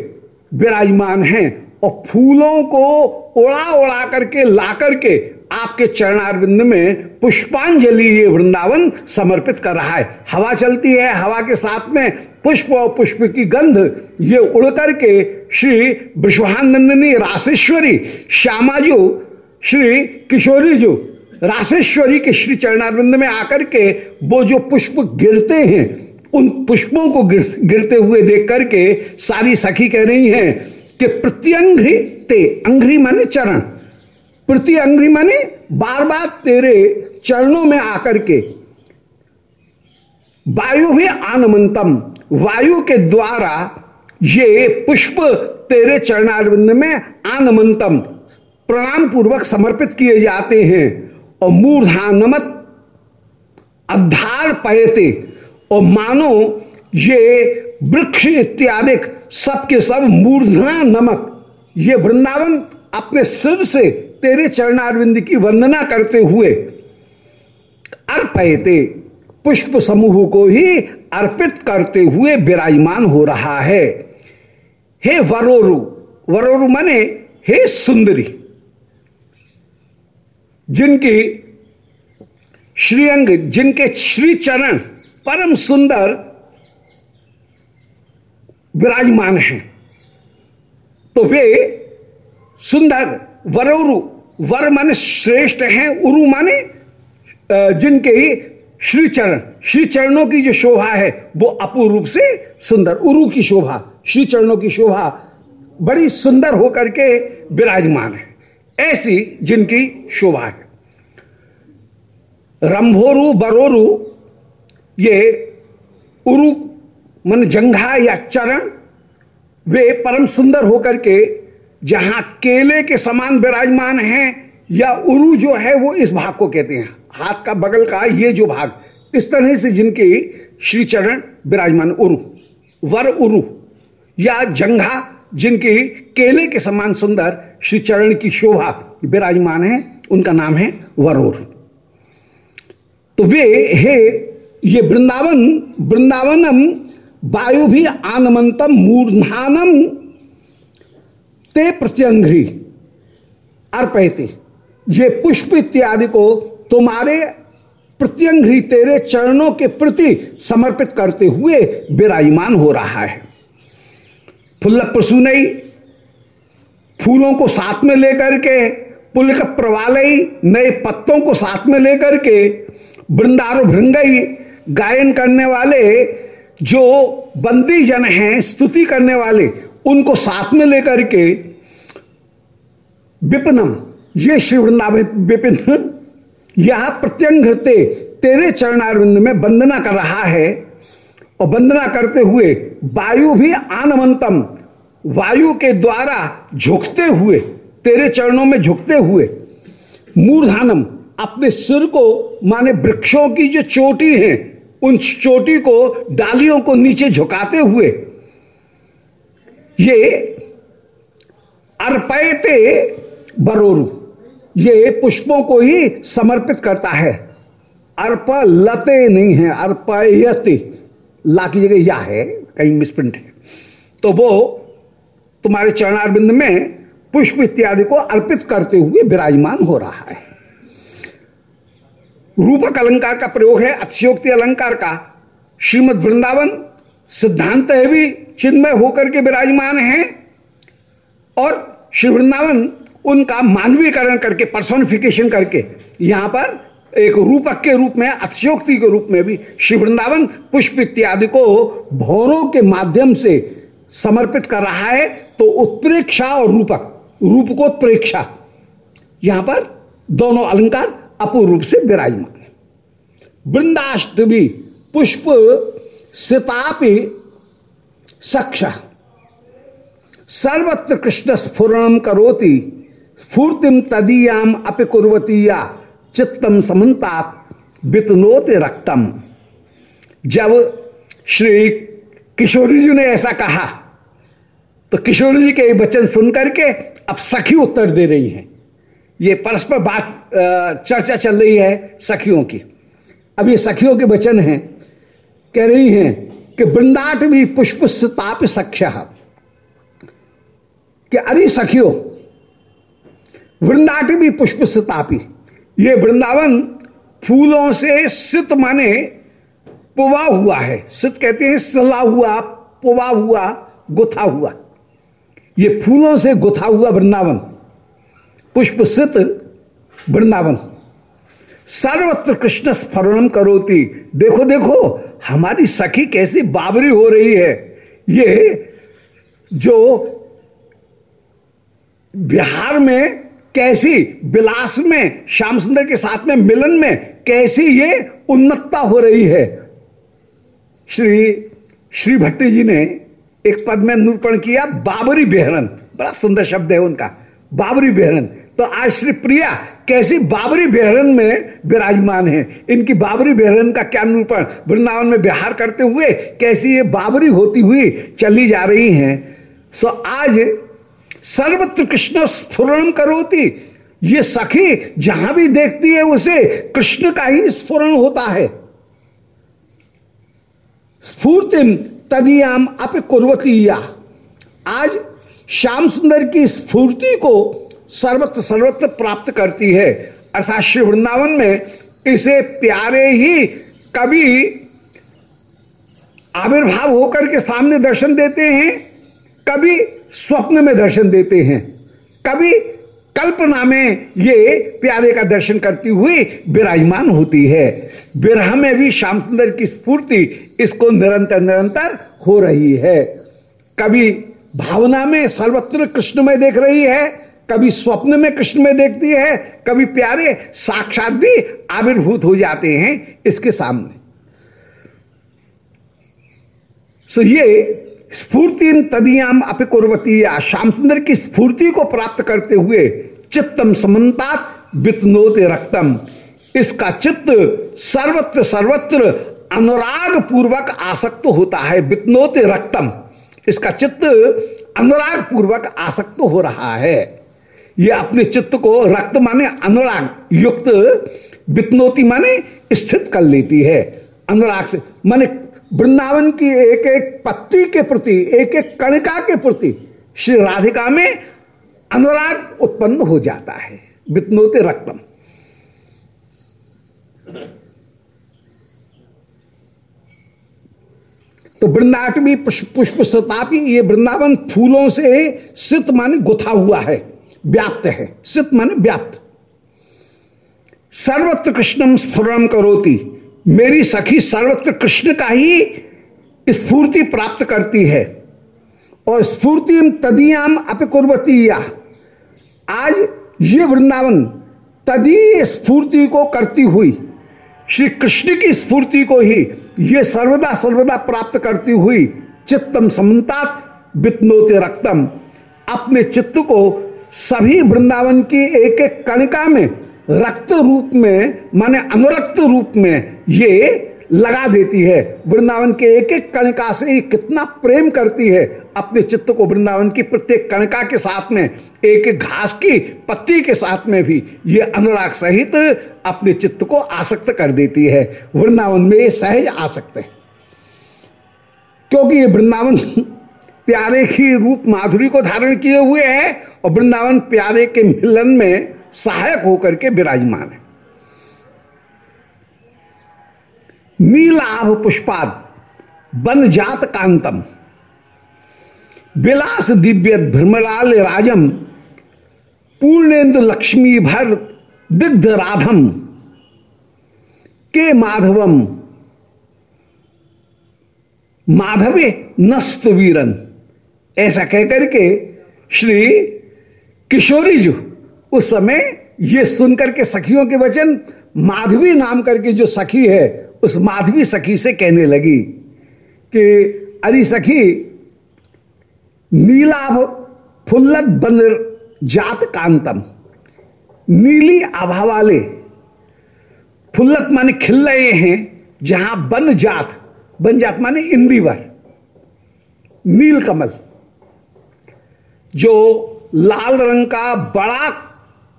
विराजमान हैं और फूलों को उड़ा उड़ा करके ला करके आपके चरणारविंद में पुष्पांजलि ये वृंदावन समर्पित कर रहा है। हवा चलती है हवा के साथ में पुष्प और पुष्प की गंध ये उड़ करके श्री विश्वानंदनी राशेश्वरी श्यामा जो श्री किशोरी जो राशेश्वरी के श्री चरणारविंद में आकर के वो जो पुष्प गिरते हैं उन पुष्पों को गिर, गिरते हुए देख करके सारी सखी कह रही हैं कि प्रत्यंघ्री ते अंघ्री माने चरण। प्रति अंघ्री माने बार बार तेरे चरणों में आकर के। वायु भी आनमंतम। वायु के द्वारा ये पुष्प तेरे चरणारविंद में आनमंतम। प्रणाम पूर्वक समर्पित किए जाते हैं। और मूर्धानमत अधार पयते। और मानो ये वृक्ष इत्यादि सबके सब मूर्धना नमक ये वृंदावन अपने सिर से तेरे चरणारविंद की वंदना करते हुए अर्पयते, पुष्प समूह को ही अर्पित करते हुए विराजमान हो रहा है। हे वरोरु वरोरु माने हे सुंदरी, जिनकी श्रीअंग, जिनके श्री चरण परम सुंदर विराजमान हैं। तो वे सुंदर, वरौरु, वर माने श्रेष्ठ हैं, उरु माने जिनके श्री चरण श्री चरणों की जो शोभा है, वो अपूर्व रूप से सुंदर, उरु की शोभा श्री चरणों की शोभा बड़ी सुंदर होकर के विराजमान है। ऐसी जिनकी शोभा है। रंभोरु, बरोरु, ये उरु, मन जंघा या चरण वे परम सुंदर होकर के, जहाँ केले के समान विराजमान हैं, या उरु जो है वो इस भाग को कहते हैं। हाथ का बगल का ये जो भाग, इस तरह से जिनके श्री चरण विराजमान उरु, वर उरु, या जंघा, जिनकी केले के समान सुंदर श्री चरण की शोभा विराजमान है, उनका नाम है वरोर तो वे, हे, ये वृंदावन, वृंदावनम वायु भी आनमंतम मूर्धानम ते प्रत्यंघ्री अर्पयते। ये पुष्प इत्यादि को तुम्हारे प्रत्यंघ्री तेरे चरणों के प्रति समर्पित करते हुए विराजमान हो रहा है। फुल्ल प्रसूनई फूलों को साथ में लेकर के पुल का प्रवालई नए पत्तों को साथ में लेकर के, वृंदारो भृंगई गायन करने वाले जो बंदी जन हैं, स्तुति करने वाले, उनको साथ में लेकर के विपिनम, ये श्री वृंदावन, विपिन, यह प्रत्यंगते तेरे चरणारविंद में वंदना कर रहा है। और वंदना करते हुए वायु भी आनमंतम, वायु के द्वारा झुकते हुए, तेरे चरणों में झुकते हुए, मूर्धानम, अपने सिर को, माने वृक्षों की जो चोटी है उन चोटी को, डालियों को नीचे झुकाते हुए, ये अर्पयते बरोरु, ये पुष्पों को ही समर्पित करता है। अर्प लते नहीं है, अर्पयते। ला की जगह या है, कहीं मिसप्रिंट है। तो वो तुम्हारे चरणारविंद में पुष्प इत्यादि को अर्पित करते हुए विराजमान हो रहा है। रूपक अलंकार का प्रयोग है, अक्षयोक्ति अलंकार का। श्रीमद वृंदावन सिद्धांत है भी, चिन्मय होकर के विराजमान है। और श्री वृंदावन उनका मानवीकरण करके पर्सोनिफिकेशन करके, यहाँ पर एक रूपक के रूप में, अक्षयोक्ति के रूप में भी श्री वृंदावन पुष्प इत्यादि को भौरों के माध्यम से समर्पित कर रहा है। तो उत्प्रेक्षा और रूपक रूप को उत्प्रेक्षा यहाँ पर दोनों अलंकार अपूर्व रूप से विराजमान। वृंदाष्टमी पुष्प सितापि सक्ष सर्वत्र कृष्ण स्फुरणम करोति स्फूर्तिम तदीयाम अपि कुर्वतीया चित्तम समन्ता वितनोते रक्तम। जब श्री किशोरी जी ने ऐसा कहा तो किशोरी जी के वचन सुनकर के अब सखी उत्तर दे रही हैं। ये परस्पर बात चर्चा चल रही है सखियों की। अब ये सखियों के वचन हैं, कह रही हैं कि वृंदाट भी पुष्प ताप सख्य। कि अरे सखियों, वृंदाट भी पुष्प तापी ये वृंदावन फूलों से सित माने पुवा हुआ है। सित कहते हैं सला हुआ, पुवा हुआ, गुथा हुआ। ये फूलों से गुथा हुआ वृंदावन। पुष्प सित वृंदावन। सर्वत्र कृष्ण स्फरणम करोती। देखो देखो, हमारी सखी कैसी बाबरी हो रही है। ये जो बिहार में कैसी विलास में, श्याम सुंदर के साथ में, मिलन में कैसी ये उन्नतता हो रही है। श्री श्री भट्टी जी ने एक पद में निरूपण किया, बाबरी बेहरन। बड़ा सुंदर शब्द है उनका, बाबरी बेहरन। तो आज श्री प्रिया कैसी बाबरी बेहरन में विराजमान है? इनकी बाबरी बेहरन का क्या निरूपण? वृंदावन में बिहार करते हुए कैसी ये बाबरी होती हुई चली जा रही हैं? सो आज सर्वत्र कृष्ण स्फुरण करोती। ये सखी जहाँ भी देखती है, उसे कृष्ण का ही स्फुरण होता है। स्फूर्तिम तदियाम अप कुर्वतीया आज श्याम सुंदर की स्फूर्ति को सर्वत्र सर्वत्र प्राप्त करती है। अर्थात श्री वृंदावन में इसे प्यारे ही कभी आविर्भाव होकर के सामने दर्शन देते हैं कभी स्वप्न में दर्शन देते हैं। कभी कल्पना में ये प्यारे का दर्शन करती हुई विराजमान होती है। विरह में भी श्याम सुंदर की स्फूर्ति इसको निरंतर निरंतर हो रही है। कभी भावना में सर्वत्र कृष्ण में देख रही है। कभी स्वप्न में कृष्ण में देखती है, कभी प्यारे साक्षात भी आविर्भूत हो जाते हैं इसके सामने। सो ये स्फूर्ति तदियाम अपिकुर्वती या श्याम सुंदर की स्फूर्ति को प्राप्त करते हुए चित्तम समन्तात वितनोते रक्तम। इसका चित्त सर्वत्र सर्वत्र अनुराग पूर्वक आसक्त होता है, वित्नोते रक्तम। इसका चित्त अनुराग पूर्वक आसक्त हो रहा है। ये अपने चित्त को रक्त माने अनुराग, युक्त वित्नोती माने स्थित कर लेती है। अनुराग से, माने वृंदावन की एक एक पत्ती के प्रति, एक एक कणिका के प्रति श्री राधिका में अनुराग उत्पन्न हो जाता है वित्नोते रक्तम। तो वृंदाटवी पुष्प सतापी ये वृंदावन फूलों से सित माने गुथा हुआ है। व्याप्त है। सित माने व्याप्त। सर्वत्र कृष्णम स्फुरम करोती। मेरी सखी सर्वत्र कृष्ण का ही स्फूर्ति प्राप्त करती है। और स्फूर्ति तदीयाम अपिकुर्वती आज ये वृंदावन तदी स्फूर्ति को करती हुई, श्री कृष्ण की स्फूर्ति को ही ये सर्वदा सर्वदा प्राप्त करती हुई चित्तम समन्तात वित्नोते रक्तम। अपने चित्त को सभी वृंदावन की एक एक कणिका में रक्त रूप में, माने अनुरक्त रूप में ये लगा देती है। वृंदावन के एक एक कणिका से कितना प्रेम करती है। अपने चित्त को वृंदावन की प्रत्येक कणिका के साथ में, एक एक घास की पत्ती के साथ में भी ये अनुराग सहित अपने चित्त को आसक्त कर देती है। वृंदावन में ये सहज आसक्त है। क्योंकि ये वृंदावन प्यारे की रूप माधुरी को धारण किए हुए है और वृंदावन प्यारे के मिलन में सहायक होकर के विराजमान है। नीलाभ पुष्पाद, बन जात कांतम। विलास दिव्य भ्रमलाल राजम पूर्णेन्द्र लक्ष्मी भर दिग्ध राधम। के माधवम? माधवे नस्त वीरन। ऐसा कहकर के श्री किशोरी जो उस समय ये सुनकर के सखियों के वचन, माधवी नाम करके जो सखी है, उस माधवी सखी से कहने लगी कि, अरे सखी, नीलाभ फुल्लत बन जात कांतम। नीली आभा वाले फुल्लत माने खिल रहे हैं, जहाँ बन जात। बन जात माने इंदिवर नील कमल जो लाल रंग का बड़ा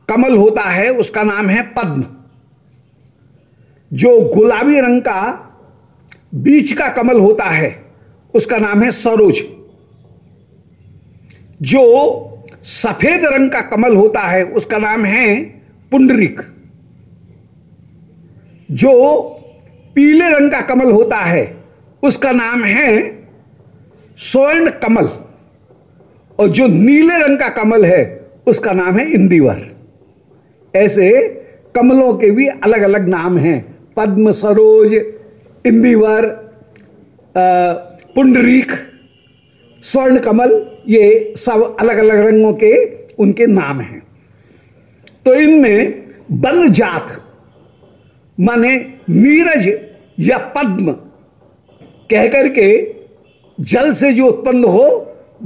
कमल होता है, उसका नाम है पद्म। जो गुलाबी रंग का बीच का कमल होता है, उसका नाम है सरोज। जो सफ़ेद रंग का कमल होता है, उसका नाम है पुंडरिक। जो पीले रंग का कमल होता है, उसका नाम है स्वर्ण कमल। और जो नीले रंग का कमल है, उसका नाम है इंदिवर। ऐसे कमलों के भी अलग अलग नाम हैं। पद्म सरोज, इंदिवर पुंडरीक, स्वर्ण कमल, ये सब अलग अलग रंगों के उनके नाम हैं। तो इनमें बन जात, माने नीरज या पद्म, कह करके जल से जो उत्पन्न हो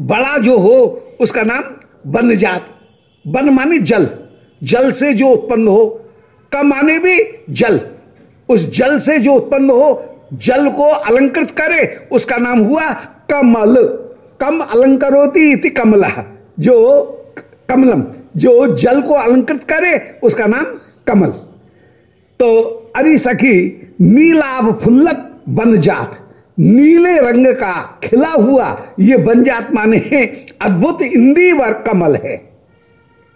बड़ा जो हो, उसका नाम बन जात। बन माने जल। जल से जो उत्पन्न हो कम माने भी जल। उस जल से जो उत्पन्न हो, जल को अलंकृत करे, उसका नाम हुआ कमल। कम अलंकर होती इति कमला। जो कमलम, जो जल को अलंकृत करे, उसका नाम कमल। तो अरी सखी नीलाभ फुल्लत बन जात। नीले रंग का खिला हुआ ये बन जात माने अद्भुत इंदिवर कमल है।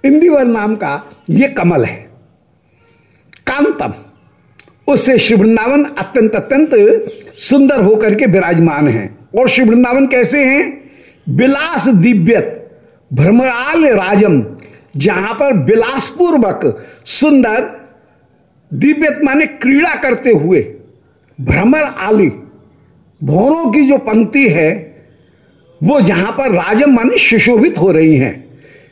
इंदिवर नाम का ये कमल है। कांतम उससे श्री वृंदावन अत्यंत अत्यंत सुंदर होकर के विराजमान है। और श्री वृंदावन कैसे हैं? विलास दिव्यत, भ्रमराल राजम, जहाँ पर विलासपूर्वक सुंदर दिव्यत माने क्रीड़ा करते हुए भ्रमर आली भौरों की जो पंक्ति है, वो जहाँ पर राजम माने सुशोभित हो रही हैं,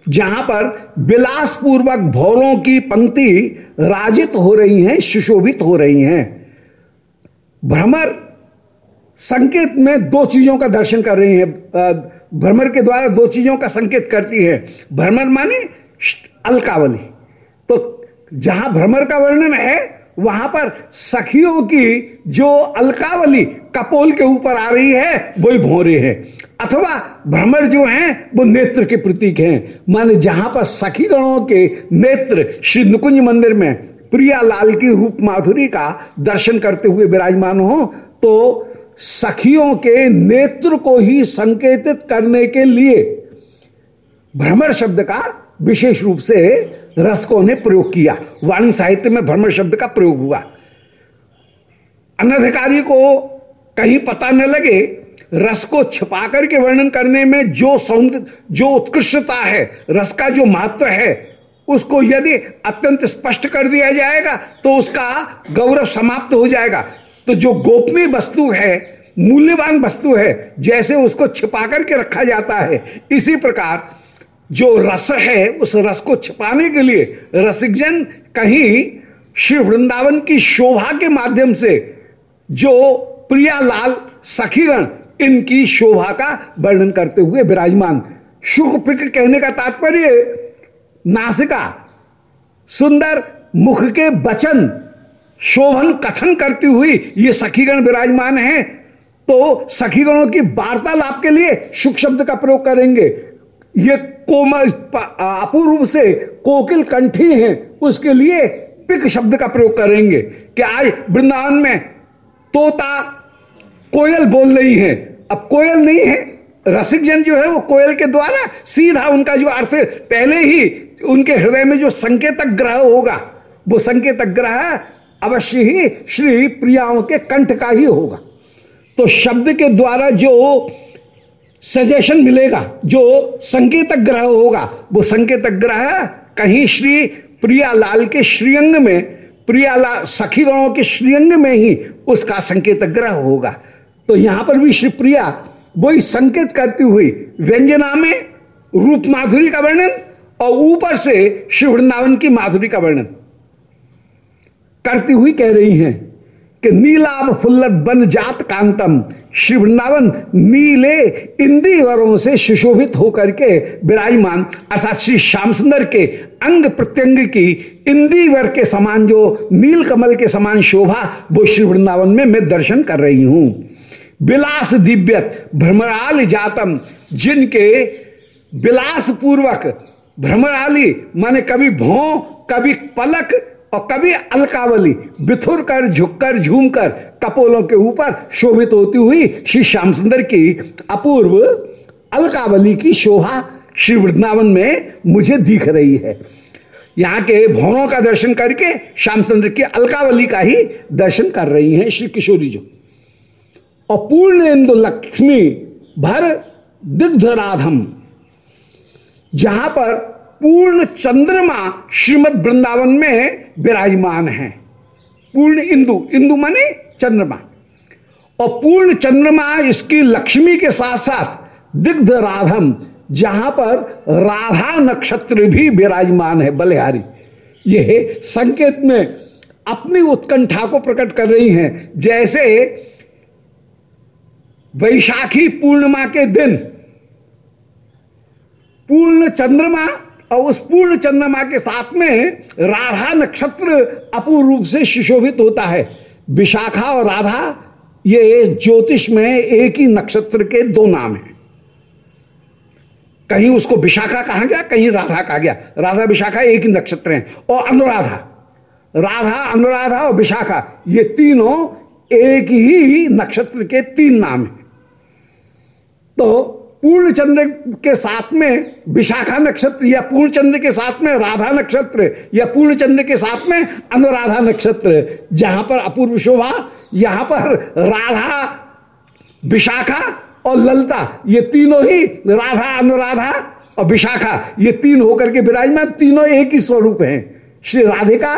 जहाँ पर विलास पूर्वक भौरों की पंक्ति राजित हो रही हैं, सुशोभित हो रही हैं। भ्रमर संकेत में दो चीज़ों का दर्शन कर रही है भ्रमर के द्वारा दो चीज़ों का संकेत करती है। भ्रमर माने अलकावली। तो जहाँ भ्रमर का वर्णन है वहाँ पर सखियों की जो अलकावली कपोल के ऊपर आ रही है, वही भोरे है। अथवा भ्रमर जो हैं, वो नेत्र के प्रतीक हैं। माने जहाँ पर सखी गणों के नेत्र श्री नुकुंज मंदिर में प्रिया लाल की रूप माधुरी का दर्शन करते हुए विराजमान हो तो सखियों के नेत्र को ही संकेतित करने के लिए भ्रमर शब्द का विशेष रूप से रसकों उन्हें प्रयोग किया। वाणी साहित्य में भ्रमर शब्द का प्रयोग हुआ। अनधिकारी को कहीं पता न लगे, रस को छिपा करके वर्णन करने में जो सौंदर्य जो उत्कृष्टता है, रस का जो महत्व है, उसको यदि अत्यंत स्पष्ट कर दिया जाएगा तो उसका गौरव समाप्त हो जाएगा। तो जो गोपनीय वस्तु है, मूल्यवान वस्तु है, जैसे उसको छिपा करके रखा जाता है, इसी प्रकार जो रस है, उस रस को छिपाने के लिए रसिकजन कहीं श्री वृंदावन की शोभा के माध्यम से जो प्रियालाल सखीगण, इनकी शोभा का वर्णन करते हुए विराजमान। सुख पिक कहने का तात्पर्य, नासिका, सुंदर मुख के वचन, शोभन कथन करती हुई ये सखीगण विराजमान है तो सखीगणों की वार्तालाप के लिए सुख शब्द का प्रयोग करेंगे। ये कोमल अपूर्व से कोकिल कंठी हैं। उसके लिए पिक शब्द का प्रयोग करेंगे कि आज वृंदावन में तोता कोयल बोल रही है। अब कोयल नहीं है, रसिक जन जो है वो कोयल के द्वारा सीधा उनका जो अर्थ पहले ही उनके हृदय में जो संकेतक ग्रह होगा, वो संकेतक ग्रह अवश्य ही श्री प्रियाओं के कंठ का ही होगा। तो शब्द के द्वारा जो सजेशन मिलेगा, जो संकेतक ग्रह होगा, वो संकेतक ग्रह कहीं श्री प्रियालाल के श्रीअंग में प्रियालाल सखी गणों के श्रीअंग में ही उसका संकेतक ग्रह होगा। तो यहाँ पर भी श्री प्रिया वही संकेत करती हुई व्यंजना में रूप माधुरी का वर्णन और ऊपर से श्री वृंदावन की माधुरी का वर्णन करती हुई कह रही हैं कि नीलाभ फुल्लत बन जात कांतम श्री वृंदावन नीले इंदिवरों से सुशोभित होकर के विराजमान, अर्थात श्री श्याम सुंदर के अंग प्रत्यंग की इंदिवर के समान जो नील कमल के समान शोभा, वो श्री वृंदावन में मैं दर्शन कर रही हूँ। विलास दिव्यत भ्रमराल जातम, जिनके विलास पूर्वक भ्रमराली, माने कभी भौ, कभी पलक और कभी अलकावली, बिथुर कर झुककर झूमकर कपोलों के ऊपर शोभित होती हुई श्री श्याम सुंदर की अपूर्व अलकावली की शोभा श्री वृंदावन में मुझे दिख रही है। यहाँ के भवनों का दर्शन करके श्याम सुंदर की अलकावली का ही दर्शन कर रही हैं श्री किशोरी जो। और पूर्ण इंदु लक्ष्मी भर दिग्ध राधम, जहाँ पर पूर्ण चंद्रमा श्रीमद वृंदावन में विराजमान है। पूर्ण इंदु इंदु माने चंद्रमा। और पूर्ण चंद्रमा इसकी लक्ष्मी के साथ साथ दिग्ध राधम, जहाँ पर राधा नक्षत्र भी विराजमान है, बलिहारी। यह संकेत में अपनी उत्कंठा को प्रकट कर रही हैं। जैसे वैशाखी पूर्णिमा के दिन पूर्ण चंद्रमा और उस पूर्ण चंद्रमा के साथ में राधा नक्षत्र अपूर्ण रूप से सुशोभित होता है। विशाखा और राधा, ये ज्योतिष में एक ही नक्षत्र के दो नाम हैं। कहीं उसको विशाखा कहा गया, कहीं राधा कहा गया। राधा, विशाखा एक ही नक्षत्र हैं। और अनुराधा, राधा, अनुराधा और विशाखा, ये तीनों एक ही नक्षत्र के तीन नाम हैं। तो पूर्ण चंद्र के साथ में विशाखा नक्षत्र, या पूर्ण चंद्र के साथ में राधा नक्षत्र, या पूर्ण चंद्र के साथ में अनुराधा नक्षत्र। जहाँ पर अपूर्व शोभा, यहाँ पर राधा, विशाखा और ललता, ये तीनों ही राधा, अनुराधा और विशाखा, ये तीन होकर के विराजमान, तीनों एक ही स्वरूप हैं। श्री राधिका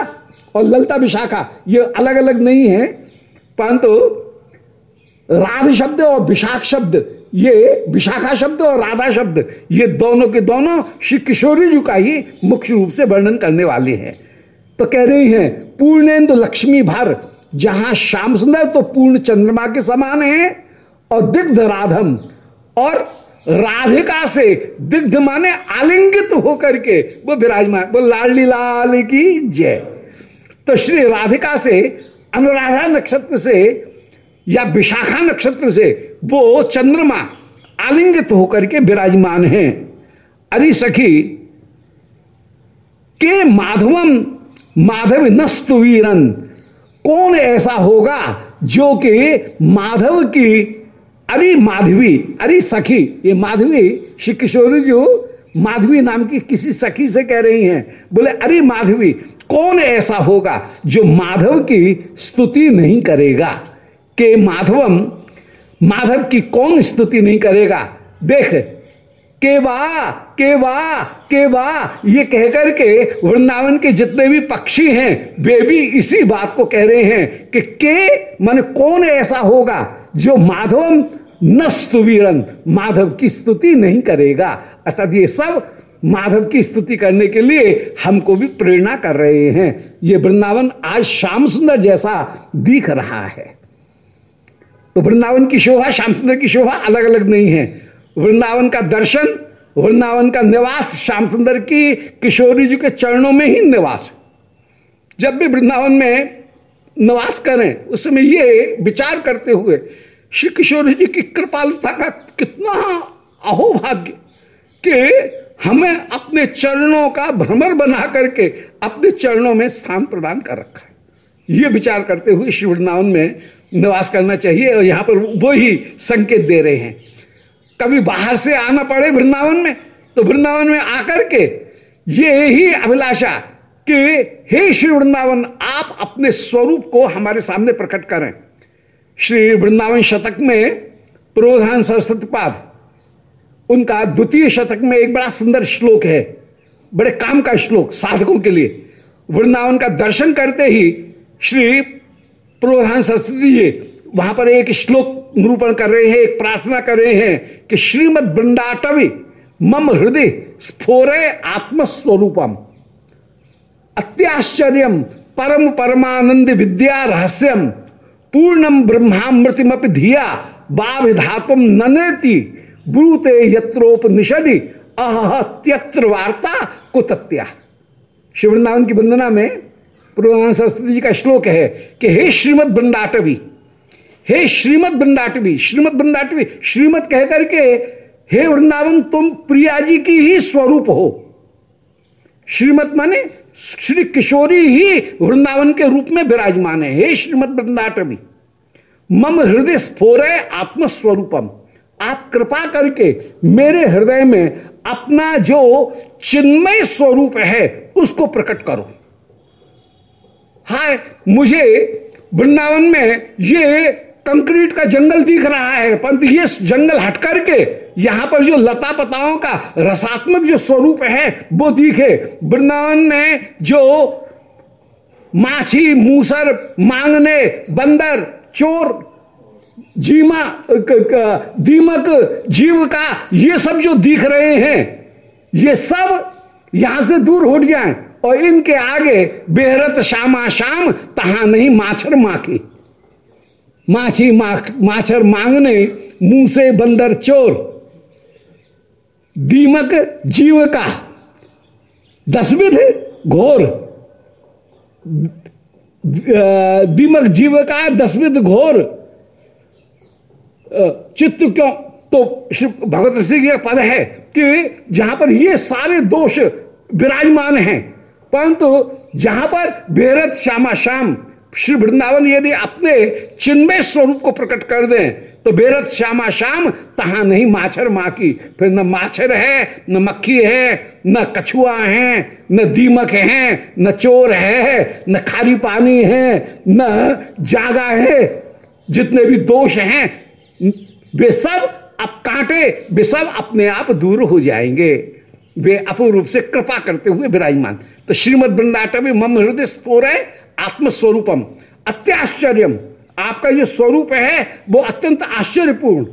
और ललता विशाखा, ये अलग अलग नहीं है, परंतु राध शब्द और विशाख शब्द ये विशाखा शब्द और राधा शब्द, ये दोनों के दोनों श्री किशोरी जी का ही मुख्य रूप से वर्णन करने वाले हैं। तो कह रही हैं, पूर्णेंदु लक्ष्मी भर, जहाँ श्याम सुंदर तो पूर्ण चंद्रमा के समान है, और दिग्ध राधम, और राधिका से दिग्ध माने आलिंगित होकर के, वो विराजमान, वो लाडली लाल की जय। तो श्री राधिका से, अनुराधा नक्षत्र से या विशाखा नक्षत्र से वो चंद्रमा आलिंगित होकर के विराजमान हैं। अरे सखी, के माधवम माधव नस्तुवीरन कौन ऐसा होगा जो कि माधव की, अरे माधवी, अरे सखी, ये माधवी, श्री किशोरी जो, माधवी नाम की किसी सखी से कह रही हैं। बोले, अरे माधवी, कौन ऐसा होगा जो माधव की स्तुति नहीं करेगा? के माधवम, माधव की कौन स्तुति नहीं करेगा? देख के वाह के वाह के वाह ये कहकर के वृंदावन के जितने भी पक्षी हैं, वे भी इसी बात को कह रहे हैं कि के मन कौन ऐसा होगा जो माधवम न स्तुवीरन माधव की स्तुति नहीं करेगा? अर्थात ये सब माधव की स्तुति करने के लिए हमको भी प्रेरणा कर रहे हैं। ये वृंदावन आज श्याम सुंदर जैसा दिख रहा है। वृंदावन की शोभा, श्याम सुंदर की शोभा अलग अलग नहीं है। वृंदावन का दर्शन, वृंदावन का निवास, श्याम सुंदर की, किशोरी जी के चरणों में ही निवास जब भी वृंदावन में निवास करें, उस समय ये विचार करते हुए, श्री किशोरी जी की कृपालुता का कितना अहोभाग्य कि हमें अपने चरणों का भ्रमर बना करके अपने चरणों में स्थान प्रदान कर रखा है। ये विचार करते हुए श्री वृंदावन में निवास करना चाहिए और यहाँ पर वो ही संकेत दे रहे हैं। कभी बाहर से आना पड़े वृंदावन में तो वृंदावन में आकर के ये ही अभिलाषा कि हे श्री वृंदावन, आप अपने स्वरूप को हमारे सामने प्रकट करें। श्री वृंदावन शतक में प्रोधान सरस्वती पाद उनका द्वितीय शतक में एक बड़ा सुंदर श्लोक है, बड़े काम का श्लोक साधकों के लिए। वृंदावन का दर्शन करते ही श्री प्रधान सरस्वती जी वहाँ पर एक श्लोक निरूपण कर रहे हैं, एक प्रार्थना कर रहे हैं कि श्रीमद वृंदाटवी मम हृदय स्फोरे आत्मस्वरूपम। अत्याश्चर्य परम परमानंद विद्या रहस्यम, पूर्णम ब्रह्मामृतिमपि धिया, बाविधात्म ननेति, ब्रूते यत्रोपनिषदि अहत्यत्र वार्ता कुतत्या। शिवृंदावन की वंदना में पूर्वान सरस्वती जी का श्लोक है कि हे श्रीमद वृंदाटवी, हे श्रीमद वृंदाटवी श्रीमद वृंदाटवी, श्रीमद कह करके हे वृंदावन, तुम प्रिया जी की ही स्वरूप हो। श्रीमद माने श्री किशोरी ही वृंदावन के रूप में विराजमान है। हे श्रीमद वृंदाटवी, मम हृदय स्फोरे आत्मस्वरूपम। आप कृपा करके मेरे हृदय में अपना जो चिन्मय स्वरूप है, उसको प्रकट करो। हाय मुझे वृंदावन में ये कंक्रीट का जंगल दिख रहा है। परंतु ये जंगल हट करके यहाँ पर जो लता पताओं का रसात्मक जो स्वरूप है, वो दिखे। वृंदावन में जो माछी, मूसर, मांगने, बंदर, चोर, जीमा दीमक, जीव का ये सब जो दिख रहे हैं, ये सब यहाँ से दूर हट जाएँ। और इनके आगे बेहरत श्यामा श्याम तहा नहीं माछर माखी। माछी माछर मांगने, मुँह से बंदर चोर। दीमक जीव का दसविध घोर। दीमक जीव का दसविध घोर। चित्त क्यों? तो भगवत सिंह का पद है कि जहाँ पर ये सारे दोष विराजमान हैं। परंतु जहाँ पर बेरत श्यामा श्याम श्री वृंदावन यदि अपने चिन्मय स्वरूप को प्रकट कर दें तो बेरत श्यामा श्याम तहा नहीं माछर माँ की। फिर न माछर है, न मक्खी है, न कछुआ है, न दीमक है, न चोर है, न खारी पानी है, न जागा है। जितने भी दोष हैं, वे सब अब कांटे, वे सब अपने आप दूर हो जाएँगे। वे अपूर्ण रूप से कृपा करते हुए विराजमान। तो श्रीमद वृंदाटवी मम हृदय स्फोर है, आत्मस्वरूपम। अत्याश्चर्यम। आपका जो स्वरूप है, वो अत्यंत आश्चर्यपूर्ण।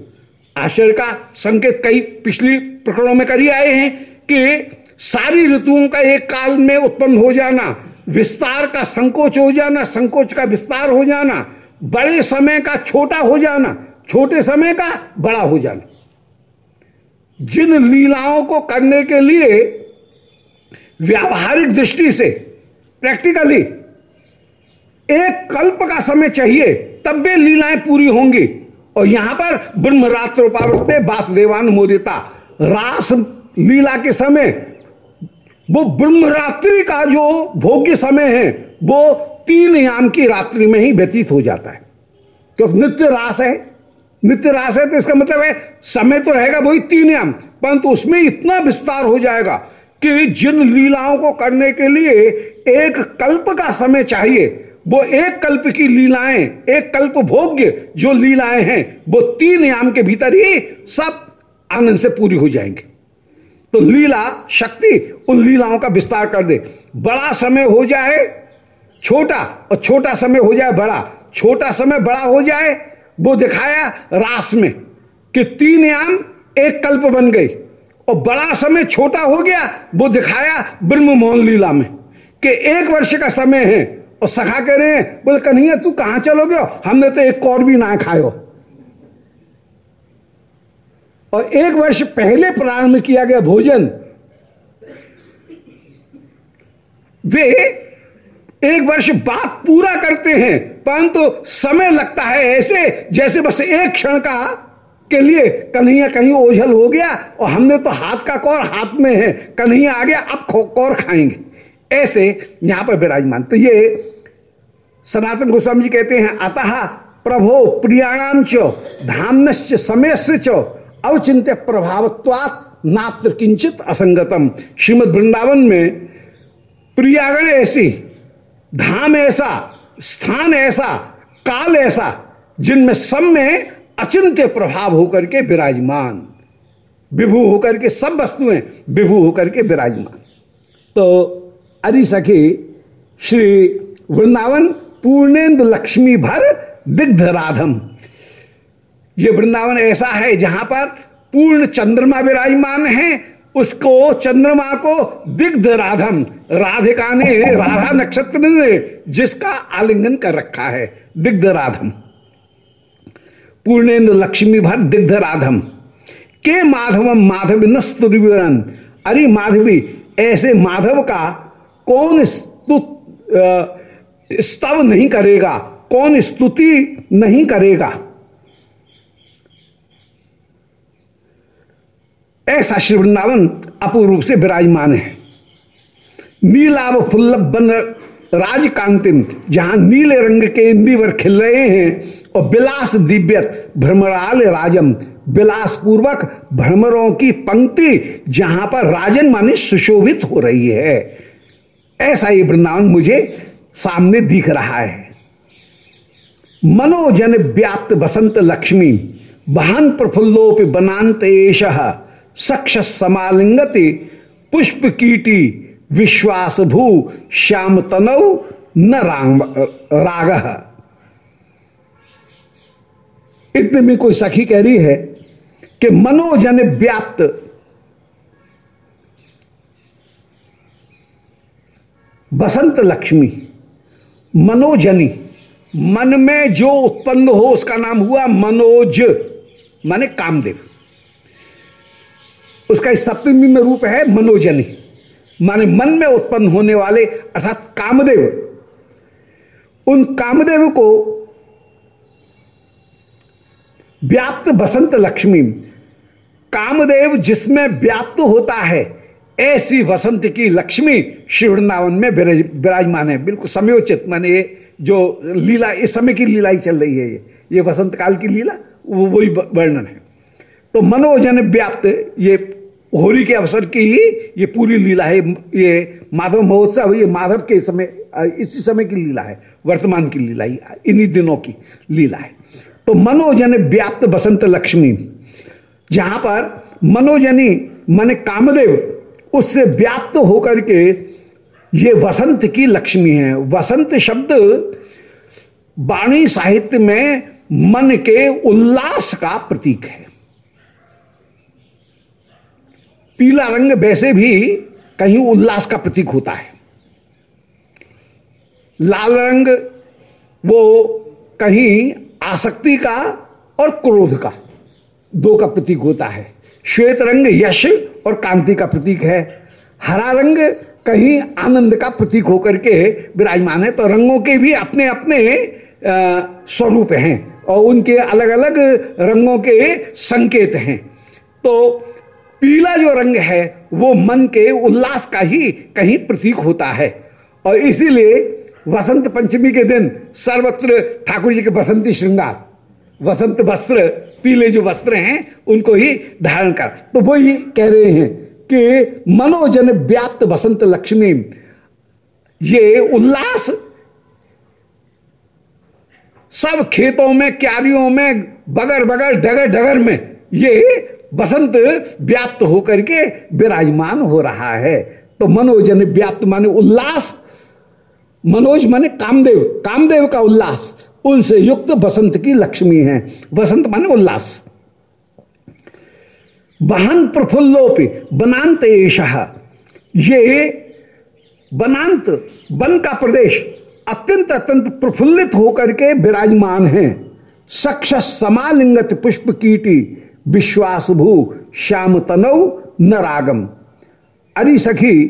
आश्चर्य का संकेत कई पिछली प्रकरणों में करी आए हैं कि सारी ऋतुओं का एक काल में उत्पन्न हो जाना, विस्तार का संकोच हो जाना, संकोच का विस्तार हो जाना, बड़े समय का छोटा हो जाना, छोटे समय का बड़ा हो जाना। जिन लीलाओं को करने के लिए व्यावहारिक दृष्टि से प्रैक्टिकली एक कल्प का समय चाहिए, तब वे लीलाएँ पूरी होंगी। और यहाँ पर ब्रह्म रात्र उपावृत्ते वासुदेवान मोदिता रास लीला के समय, वो ब्रह्मरात्रि का जो भोग्य समय है, वो तीन याम की रात्रि में ही व्यतीत हो जाता है। क्योंकि नित्य रास है नित्य रास है तो इसका मतलब है समय तो रहेगा वही तीन याम परंतु उसमें इतना विस्तार हो जाएगा कि जिन लीलाओं को करने के लिए एक कल्प का समय चाहिए, वो एक कल्प की लीलाएँ, एक कल्प भोग्य जो लीलाएँ हैं, वो तीन याम के भीतर ही सब आनंद से पूरी हो जाएँगे। तो लीला शक्ति, उन लीलाओं का विस्तार कर दे। बड़ा समय हो जाए छोटा, और छोटा समय हो जाए बड़ा, छोटा समय बड़ा हो जाए वो दिखाया रास में कि तीन याम एक कल्प बन गई और बड़ा समय छोटा हो गया, वो दिखाया ब्रह्म मोहन लीला में कि एक वर्ष का समय है और सखा कह रहे हैं, बोले, कन्हैया, तू कहाँ चलोगे हमने तो एक कौर भी ना खायो और एक वर्ष पहले प्रारंभ किया गया भोजन, वे एक वर्ष बाद पूरा करते हैं। परंतु समय लगता है ऐसे, जैसे बस एक क्षण का के लिए कन्हैया कहीं ओझल हो गया और हमने तो हाथ का कौर हाथ में है, कन्हैया आ गया, अब कौर खाएँगे। ऐसे यहाँ पर विराजमान। तो ये सनातन गोस्वामी जी कहते हैं, अतः प्रभो प्रियाणाम चो, धामनश्च समय से चो अवचिंत्य प्रभावत्वात नात्र किंचित असंगतम। श्रीमद वृंदावन में प्रियागण ऐसी धाम ऐसा स्थान ऐसा, काल ऐसा, जिनमें सब में अचिंत्य प्रभाव होकर के विराजमान। विभू होकर के सब वस्तुएँ विभू होकर के विराजमान। तो अरि सखी, श्री वृंदावन पूर्णेन्द्र लक्ष्मी भर दिग्ध राधम। ये वृंदावन ऐसा है जहाँ पर पूर्ण चंद्रमा विराजमान है उसको चंद्रमा को दिग्ध राधम, राधिका ने राधा नक्षत्र ने जिसका आलिंगन कर रखा है, दिग्ध राधम। पूर्णेन्द्र लक्ष्मी भर दिग्ध राधम। के माधवम माधवी नस्तुरिवरन अरे माधवी, ऐसे माधव का कौन स्तव नहीं करेगा, कौन स्तुति नहीं करेगा? ऐसा श्री वृंदावन अपूर्व रूप से विराजमान है। नीलाभ फुल्लभ बन राजकांतिम, जहाँ नीले रंग के इंदिवर खिल रहे हैं, और बिलास दिव्यत भ्रमराल राजम विलास पूर्वक भ्रमरों की पंक्ति जहाँ पर राजन माने सुशोभित हो रही है। ऐसा ये वृंदावन मुझे सामने दिख रहा है। मनोजन व्याप्त बसंत लक्ष्मी, बहन प्रफुल्लोप बनांत एश सक्ष समालिंगति पुष्प कीटी विश्वास भू श्याम तनव न राग। इतने में कोई सखी कह रही है कि मनोजन व्याप्त। बसंत लक्ष्मी, मनोजनी, मन में जो उत्पन्न हो उसका नाम हुआ मनोज, माने कामदेव। उसका इस सप्तमी में रूप है मनोजनी। माने मन में उत्पन्न होने वाले, अर्थात कामदेव। उन कामदेव को व्याप्त बसंत लक्ष्मी, कामदेव जिसमें व्याप्त होता है, ऐसी वसंत की लक्ष्मी श्री वृंदावन में विराजमान है। बिल्कुल समयोचित माने ये जो लीला, इस समय की लीला ही चल रही है ये। ये वसंत काल की लीला, वो, वही वर्णन है। तो मनोजन व्याप्त, ये होली के अवसर की ही ये पूरी लीला है, ये माधव महोत्सव ये माधव के समय इसी समय की लीला है, वर्तमान की लीला ही, इन्हीं दिनों की लीला है। तो मनोजन व्याप्त बसंत लक्ष्मी, जहाँ पर मनोजनी, मन कामदेव, उससे व्याप्त होकर के ये वसंत की लक्ष्मी है। वसंत शब्द वाणी साहित्य में मन के उल्लास का प्रतीक है। पीला रंग वैसे भी कहीं उल्लास का प्रतीक होता है। लाल रंग वो कहीं आसक्ति का और क्रोध का दो का प्रतीक होता है। श्वेत रंग यश और कांति का प्रतीक है। हरा रंग कहीं आनंद का प्रतीक होकर के विराजमान है। तो रंगों के भी अपने अपने स्वरूप हैं और उनके अलग अलग रंगों के संकेत हैं। तो पीला जो रंग है, वो मन के उल्लास का ही कहीं प्रतीक होता है। और इसीलिए वसंत पंचमी के दिन सर्वत्र ठाकुर जी के बसंती श्रृंगार, वसंत वस्त्र, पीले जो वस्त्र हैं, उनको ही धारण कर। तो वो ही कह रहे हैं कि मनोजन व्याप्त बसंत लक्ष्मी, ये उल्लास सब खेतों में, क्यारियों में बगर बगर डगर डगर में, ये बसंत व्याप्त होकर के विराजमान हो रहा है। तो मनोजन व्याप्त माने उल्लास, मनोज माने कामदेव। कामदेव का उल्लास, उनसे युक्त बसंत की लक्ष्मी है। बसंत माने उल्लास। बहन प्रफुल्लोपि, बनांत एश ये बनांत, वन का प्रदेश अत्यंत अत्यंत प्रफुल्लित होकर के विराजमान है। सक्ष समालिंगत पुष्प कीटी विश्वास भू श्याम तनव न रागम अरे सखी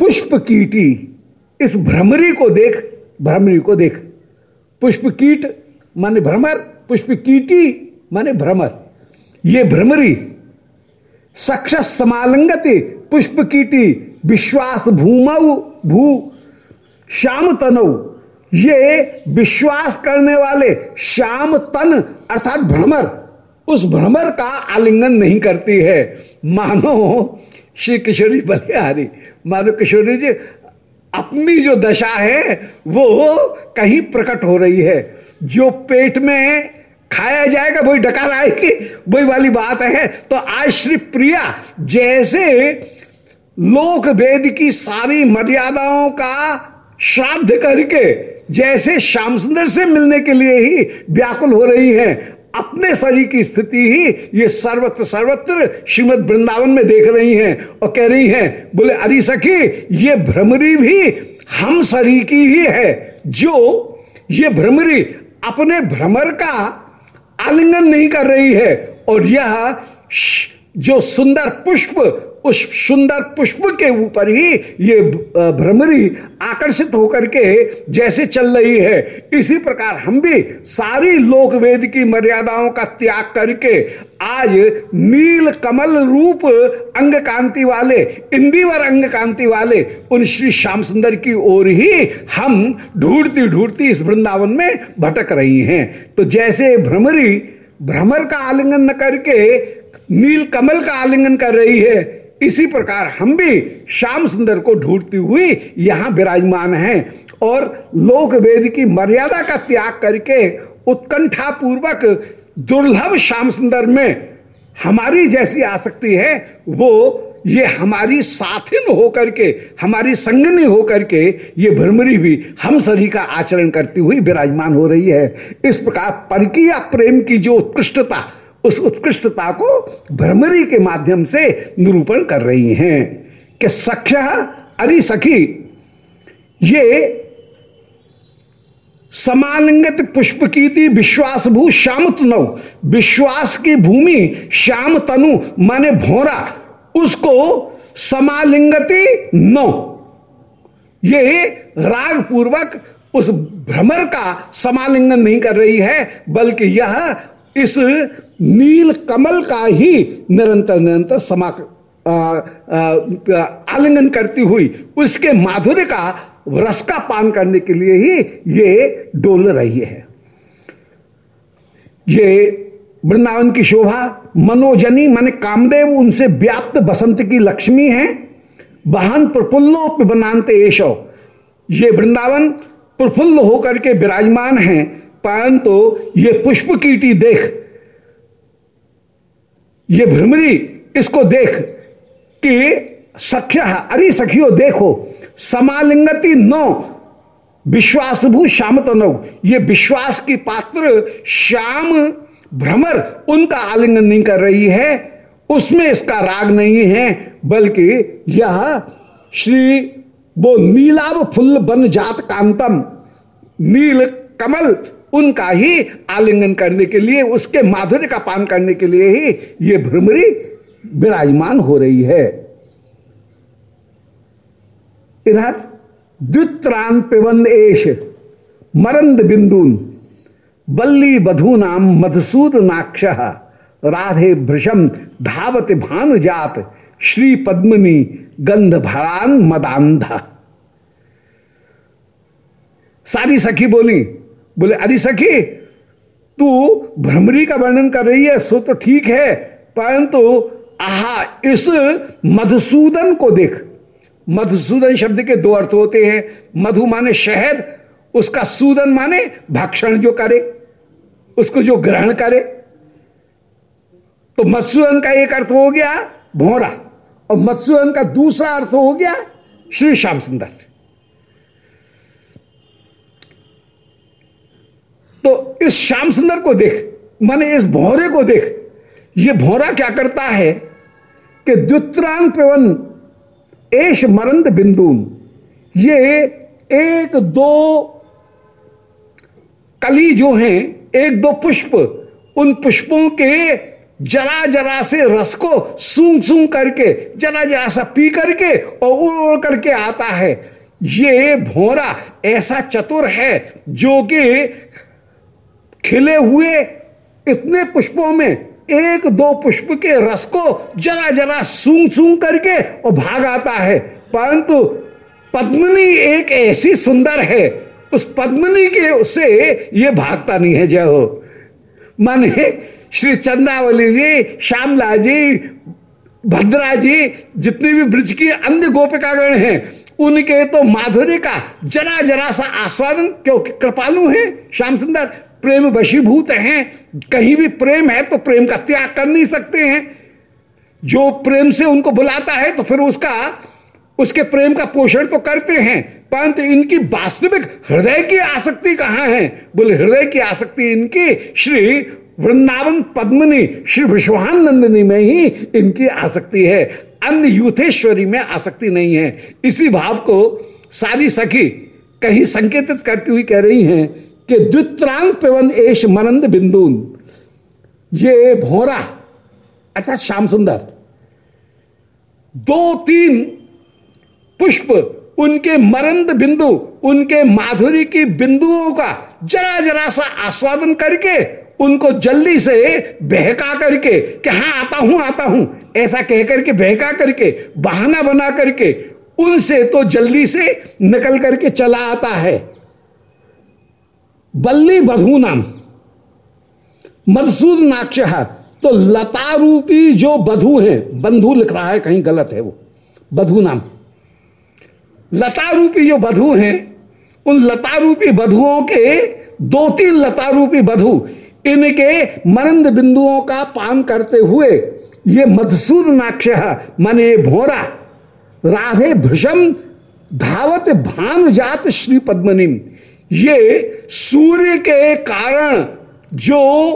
पुष्प कीटी इस भ्रमरी को देख, भ्रमरी को देख। पुष्प कीट माने भ्रमर पुष्प कीटी माने भ्रमर। ये भ्रमरी सक्ष समालंगति पुष्प कीटी विश्वास भूमऊ भू श्याम तनव ये विश्वास करने वाले श्याम तन अर्थात भ्रमर। उस भ्रमर का आलिंगन नहीं करती है। मानो श्री किशोरी बलिहारी, मानो किशोरी जी, अपनी जो दशा है, वो कहीं प्रकट हो रही है। जो पेट में खाया जाएगा, वही डकार आएगी वही वाली बात है। तो आज श्री प्रिया, जैसे लोक वेद की सारी मर्यादाओं का श्राद्ध करके, जैसे श्याम सुंदर से मिलने के लिए ही व्याकुल हो रही हैं अपने शरीर की स्थिति ही ये सर्वत्र सर्वत्र श्रीमद वृंदावन में देख रही हैं और कह रही हैं, बोले, अरी सखी, ये भ्रमरी भी हम शरीर की ही है, जो ये भ्रमरी अपने भ्रमर का आलिंगन नहीं कर रही है, और यह जो सुंदर पुष्प उस सुंदर पुष्प के ऊपर ही ये भ्रमरी आकर्षित होकर के जैसे चल रही है। इसी प्रकार हम भी सारी लोक वेद की मर्यादाओं का त्याग करके आज नील कमल रूप अंग कांति वाले, इंदिवर अंग कांति वाले उन श्री श्याम सुंदर की ओर ही हम ढूंढती ढूंढती इस वृंदावन में भटक रही हैं। तो जैसे भ्रमरी भ्रमर का आलिंगन न करके नील कमल का आलिंगन कर रही है इसी प्रकार हम भी श्याम सुंदर को ढूंढती हुई यहाँ विराजमान हैं और लोक वेद की मर्यादा का त्याग करके उत्कंठा पूर्वक दुर्लभ श्याम सुंदर में हमारी जैसी आसक्ति है, वो ये हमारी साथिन होकर के, हमारी संगनी होकर के ये भ्रमरी भी हम सभी का आचरण करती हुई विराजमान हो रही है। इस प्रकार परकीय प्रेम की जो उत्कृष्टता उस उत्कृष्टता को भ्रमरी के माध्यम से निरूपण कर रही हैं कि सख्य, अरि सखी, ये समालिंगित पुष्प की थी विश्वास भू श्याम तनु विश्वास की भूमि श्याम तनु माने भोरा, उसको समालिंगति नो। ये राग पूर्वक उस भ्रमर का समालिंगन नहीं कर रही है, बल्कि यह इस नील कमल का ही निरंतर निरंतर समा आलिंगन करती हुई, उसके माधुर्य का रस का पान करने के लिए ही ये डोल रही है। ये वृंदावन की शोभा, मनोजनी, मन कामदेव, उनसे व्याप्त बसंत की लक्ष्मी है। वाहन प्रफुल्लो एशो ये वृंदावन प्रफुल्ल होकर के विराजमान है। परंतु ये पुष्प कीटी देख। ये भ्रमरी, इसको देख कि सख्य, अरे सखियो, देखो, समालिंगति नौ विश्वासभू श्याम ये विश्वास की पात्र श्याम भ्रमर, उनका आलिंगन नहीं कर रही है, उसमें इसका राग नहीं है, बल्कि यह श्री, वो नीलाव फुल्ल बन जात कांतम, नील कमल उनका ही आलिंगन करने के लिए, उसके माधुर्य का पान करने के लिए ही ये भ्रमरी विराजमान हो रही है। इधर द्वित्रांत पिबंद एश, मरंद बिंदुन, बल्ली बधू नाम मधुसूद नाक्ष, राधे भृशम धावत भान जात श्री पद्मनी गंध भरान मदांधा सारी सखी बोली बोले, अरे सखी, तू भ्रमरी का वर्णन कर रही है, सो तो ठीक है, परंतु आहा, इस मधुसूदन को देख। मधुसूदन शब्द के दो अर्थ होते हैं, मधु माने शहद, उसका सूदन माने भक्षण जो करे, उसको जो ग्रहण करे। तो मत्स्यूदन का एक अर्थ हो गया भोरा, और मत्स्यूदन का दूसरा अर्थ हो गया श्री श्याम सुंदर तो इस श्याम सुंदर को देख, माने इस भौरे को देख, ये भौरा क्या करता है कि द्वित्रांग पवन एश मरंद बिंदुन ये एक दो कली जो हैं, एक दो पुष्प, उन पुष्पों के जरा जरा से रस को सूंघ सूंघ करके जरा जरा सा पी करके और उड़ उड़ करके आता है। ये भोरा ऐसा चतुर है जो कि खिले हुए इतने पुष्पों में एक दो पुष्प के रस को जरा जरा सूंघ सूंघ करके और भाग आता है। परंतु पद्मनी एक ऐसी सुंदर है, उस पद्मनी के से ये भागता नहीं है, जय हो। माने श्री चंदावली जी, श्यामला जी, भद्रा जी, जितने भी ब्रज की अन्य गोपिकागण हैं, उनके तो माधुर्य का जरा जरा सा आस्वादन, क्योंकि कृपालु हैं, श्याम सुंदर। प्रेम वशीभूत हैं, कहीं भी प्रेम है तो प्रेम का त्याग कर नहीं सकते हैं। जो प्रेम से उनको बुलाता है तो फिर उसका, उसके प्रेम का पोषण तो करते हैं, परंतु इनकी वास्तविक हृदय की आसक्ति कहाँ है? बोले, हृदय की आसक्ति इनकी श्री वृंदावन पद्मनी, श्री विश्वानंदनी में ही इनकी आसक्ति है। अन्य यूथेश्वरी में आसक्ति नहीं है। इसी भाव को सारी सखी कहीं संकेतित करती हुई कह रही हैं कि द्वित्रांग पेवन एश मनंद बिंदुन। ये भोरा। अर्थात श्याम सुंदर। दो तीन पुष्प उनके मरंद बिंदु, उनके माधुरी की बिंदुओं का जरा जरा सा आस्वादन करके उनको जल्दी से बहका करके कि हाँ आता हूँ आता हूँ। ऐसा कह करके बहका करके, बहाना बना करके उनसे तो जल्दी से निकल करके चला आता है। बल्ली बधू नाम। मधुसूद नाक्ष तो लता रूपी जो बधु है, बंधु लिख रहा है, कहीं गलत है वो। बधु नाम। लता रूपी जो बधु हैं, उन लता रूपी बधुओं के दो तीन लता रूपी बधु, इनके मरंद बिंदुओं का पान करते हुए, ये मधुसूद नाक्ष माने भोरा, राधे भृषम धावत भानुजात श्री पद्मनिम ये सूर्य के कारण जो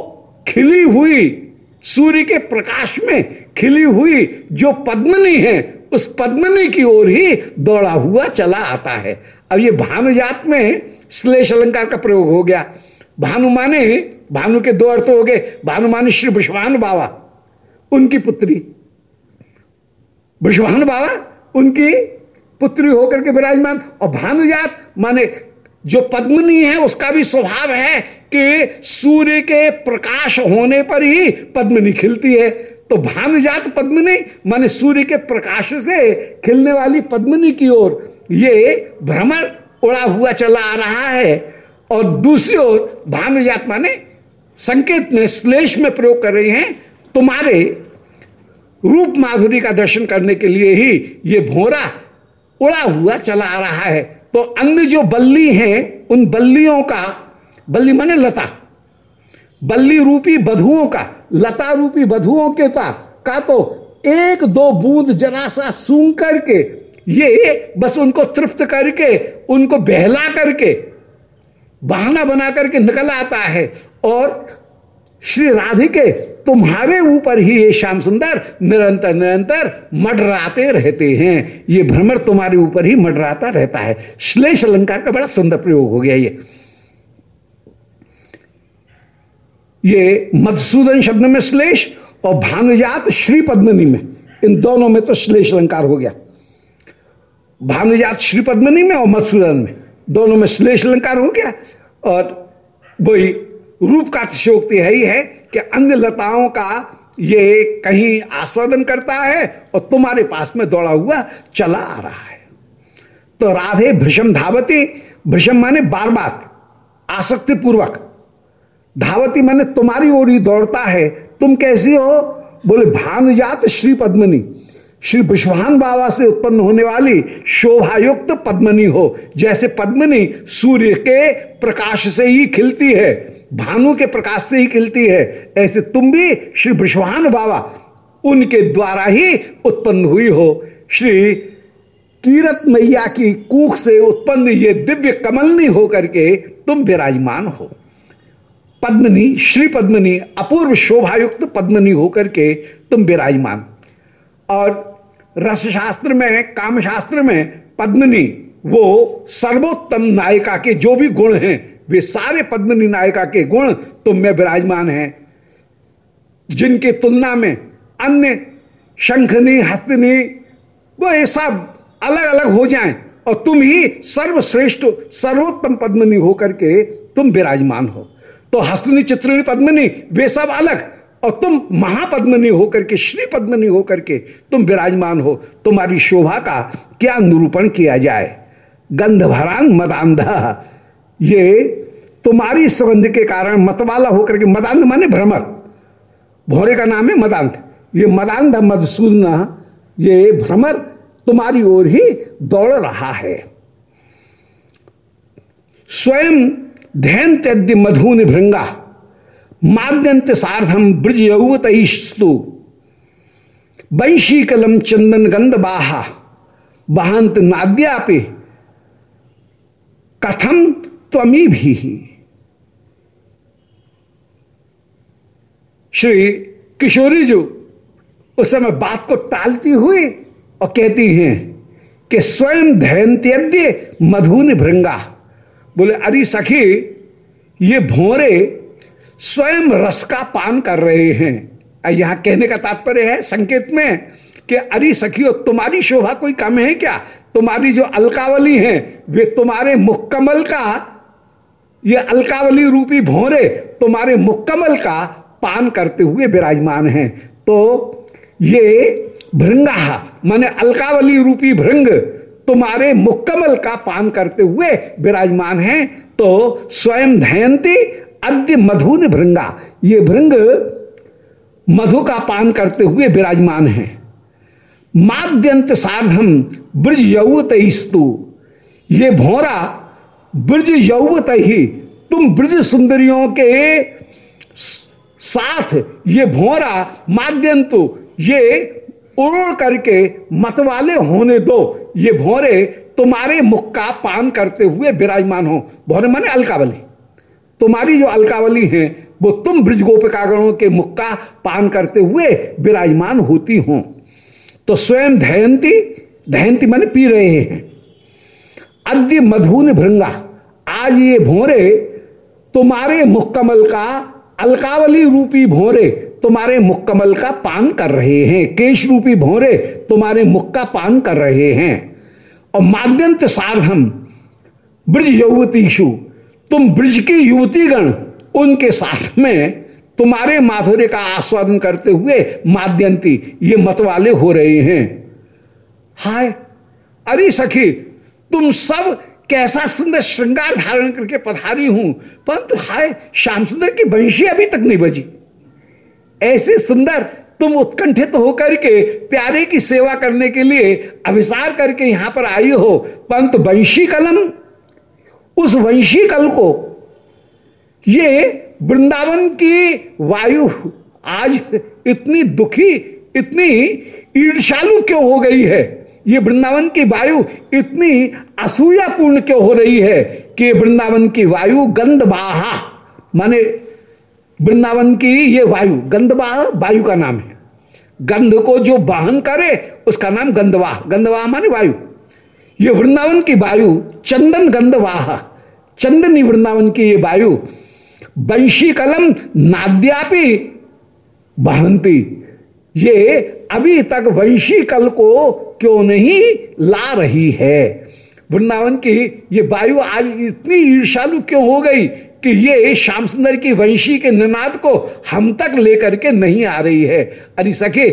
खिली हुई, सूर्य के प्रकाश में खिली हुई जो पद्मनी है, उस पद्मनी की ओर ही दौड़ा हुआ चला आता है। अब ये भानुजात में श्लेष अलंकार का प्रयोग हो गया। भानु माने, भानु के दो अर्थ हो गए। भानु माने श्री विश्वान बाबा, उनकी पुत्री। विश्वान बाबा, उनकी पुत्री होकर के विराजमान। और भानुजात माने जो पद्मनी है, उसका भी स्वभाव है कि सूर्य के प्रकाश होने पर ही पद्मनी खिलती है। तो भानुजात पद्मनी, माने सूर्य के प्रकाश से खिलने वाली पद्मनी की ओर ये भ्रमर उड़ा हुआ चला आ रहा है। और दूसरी ओर भानुजात, माने संकेत में, श्लेष में प्रयोग कर रही हैं, तुम्हारे रूप माधुरी का दर्शन करने के लिए ही ये भोरा उड़ा हुआ चला आ रहा है। तो अन्य जो बल्ली हैं, उन बल्लियों का, बल्ली माने लता, बल्ली रूपी बधुओं का, लता रूपी बधुओं के था का तो एक दो बूंद जरा सा सूंघ करके, ये बस उनको तृप्त करके, उनको बहला करके, बहाना बना करके निकल आता है, और श्री राधिके, तुम्हारे ऊपर ही ये श्याम सुंदर, निरंतर निरंतर मडराते रहते हैं। ये भ्रमर तुम्हारे ऊपर ही मडराता रहता है। श्लेष अलंकार का बड़ा सुंदर प्रयोग हो गया ये। ये मधुसूदन शब्द में श्लेष और भानुजात श्री पद्मनी में, इन दोनों में तो श्लेष अलंकार हो गया। भानुजात श्री पद्मनी में और मधुसूदन में, दोनों में श्लेष अलंकार हो गया। और वही रूप का अतिशोक्ति है ही है कि अन्य लताओं का ये कहीं आस्वादन करता है और तुम्हारे पास में दौड़ा हुआ चला आ रहा है। तो राधे भृषम धावती भृषम माने बार बार आसक्ति पूर्वक धावती माने तुम्हारी ओर ही दौड़ता है, तुम कैसी हो? बोले, भानुजात श्री पद्मनी, श्री विश्वान बाबा से उत्पन्न होने वाली शोभायुक्त पद्मनी हो, जैसे पद्मनी सूर्य के प्रकाश से ही खिलती है। भानु के प्रकाश से ही खिलती है। ऐसे तुम भी श्री विश्वान बाबा, उनके द्वारा ही उत्पन्न हुई हो। श्री कीरत मैया की कूख से उत्पन्न ये दिव्य कमलनी होकर के तुम विराजमान हो। पद्मनी, श्री पद्मनी, अपूर्व शोभायुक्त पद्मनी होकर के तुम विराजमान। और रस शास्त्र में काम शास्त्र में पद्मनी, वो सर्वोत्तम नायिका के जो भी गुण हैं वे सारे पद्मनी नायिका के गुण तुम में विराजमान हैं। जिनकी तुलना में अन्य शंखनी, हस्तनी, वो ये सब अलग अलग हो जाएँ और तुम ही सर्वश्रेष्ठ, सर्वोत्तम पद्मनी होकर के तुम विराजमान हो। तो हस्तनी, चित्रणी पद्मनी, वे सब अलग और तुम महापद्मनी होकर के, श्री पद्मनी होकर के तुम विराजमान हो। तुम्हारी शोभा का क्या निरूपण किया जाए? गंध भरांग मदांधा ये तुम्हारी सुगंध के कारण मतवाला होकर के मदांध माने भ्रमर। भोरे का नाम है मदांध ये मदांध मधुसूदना ये भ्रमर तुम्हारी ओर ही दौड़ रहा है। स्वयं ध्यान त्यद्य मधुन भृंगा, माद्यंत साधम ब्रज यौवतस्तु वंशीकलम चंदन गंध बाहा बहांत नाद्यापि कथम त्वमी भी श्री किशोरी जो उस समय बात को टालती हुई और कहती हैं कि स्वयं धैर्य मधुन भृंगा। बोले, अरे सखी, ये भोरे स्वयं रस का पान कर रहे हैं। यहाँ कहने का तात्पर्य है, संकेत में कि अरे सखियो, तुम्हारी शोभा कोई कम है क्या? तुम्हारी जो अलकावली है, वे तुम्हारे मुक्कमल का ये अलकावली रूपी भोरे तुम्हारे मुक्कमल का पान करते हुए विराजमान हैं। तो ये भृंगा, माने अलकावली रूपी भृंग, तुम्हारे मुक्कमल का पान करते हुए विराजमान हैं। तो स्वयं धयंती, अद्य मधुन भृंगा। ये भृंग मधु का पान करते हुए विराजमान है। माद्यंत साधम ब्रज यौवत स्तु ये भोरा ब्रज यौवत ही, तुम ब्रज सुंदरियों के साथ ये भोरा माद्यंतु ये उड़ करके मतवाले होने दो। ये भोरे तुम्हारे मुख का पान करते हुए विराजमान हो। भोरे माने अलकावली। तुम्हारी जो अलकावली है, वो तुम ब्रज गोपिकागणों के मुख का पान करते हुए विराजमान होती हो। तो स्वयं धयंती धयंती माने पी रहे हैं। अद्य मधुन भृंगा। आज ये भोरे, तुम्हारे मुक्कमल का अलकावली रूपी भोरे तुम्हारे मुक्कमल का पान कर रहे हैं। केश रूपी भोरे तुम्हारे मुख का पान कर रहे हैं। और माध्यंत साधम ब्रज यौवतीशु तुम ब्रज की युवतीगण, उनके साथ में तुम्हारे माधुर्य का आस्वादन करते हुए माद्यंती ये मतवाले हो रहे हैं। हाय, अरे सखी तुम सब कैसा सुंदर श्रृंगार धारण करके पधारी हूँ। परंतु हाय, श्याम सुंदर की बंशी अभी तक नहीं बजी। ऐसे सुंदर तुम उत्कंठित होकर के प्यारे की सेवा करने के लिए अभिसार करके यहाँ पर आई हो। परंतु वंशी कलम, उस वंशी कल को, ये वृंदावन की वायु आज इतनी दुखी, इतनी ईर्षालु क्यों हो गई है? ये वृंदावन की वायु इतनी असूयापूर्ण क्यों हो रही है कि वृंदावन की वायु गंधबाहा? माने वृंदावन की ये वायु गंधवाह वायु का नाम है। गंध को जो वाहन करे, उसका नाम गंधवाह। गंधवाह माने वायु। ये वृंदावन की वायु, चंदन गंधवाह। चंदनी वृंदावन की ये वायु वंशी कलम नाद्यापि बहंती ये अभी तक वंशी कल को क्यों नहीं ला रही है? वृंदावन की ये वायु आज इतनी ईर्षालु क्यों हो गई कि ये श्याम सुंदर की वंशी के निनाद को हम तक लेकर के नहीं आ रही है? अरे सके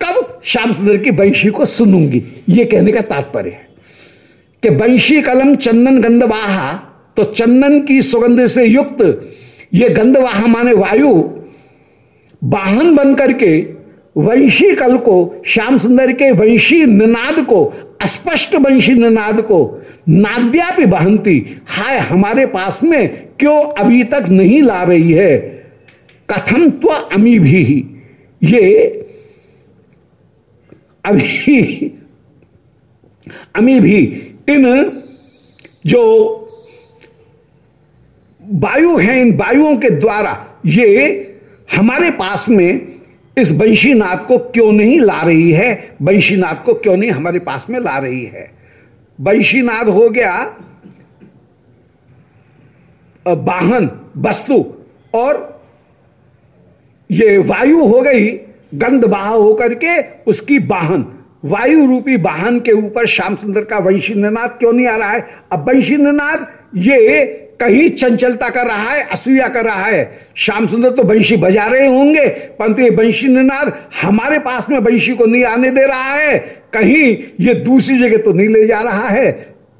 कब श्याम सुंदर की वंशी को सुनूँगी? ये कहने का तात्पर्य है कि वंशी कलम चंदन गंधवाहा तो चंदन की सुगंध से युक्त ये गंधवाहा माने वायु, वाहन बन करके वंशी कल को, श्याम सुंदर के वंशी निनाद को, अस्पष्ट वंशी निनाद को, नाद्यापि बहंती, हाय हमारे पास में क्यों अभी तक नहीं ला रही है? कथम तो अमी भी? ये अभी, अमी भी इन जो वायु हैं, इन वायुओं के द्वारा ये हमारे पास में इस वंशीनाथ को क्यों नहीं ला रही है? वंशीनाथ को क्यों नहीं हमारे पास में ला रही है? वंशीनाथ हो गया वाहन, वस्तु, और ये वायु हो गई गंध बाह होकर के उसकी वाहन। वायु रूपी वाहन के ऊपर श्याम सुंदर का वंशी निनाद क्यों नहीं आ रहा है? अब वंशी निनाद ये कहीं चंचलता कर रहा है, असूया कर रहा है। श्याम सुंदर तो बंशी बजा रहे होंगे, परंतु ये बंशी निनाद हमारे पास में बंशी को नहीं आने दे रहा है। कहीं ये दूसरी जगह तो नहीं ले जा रहा है।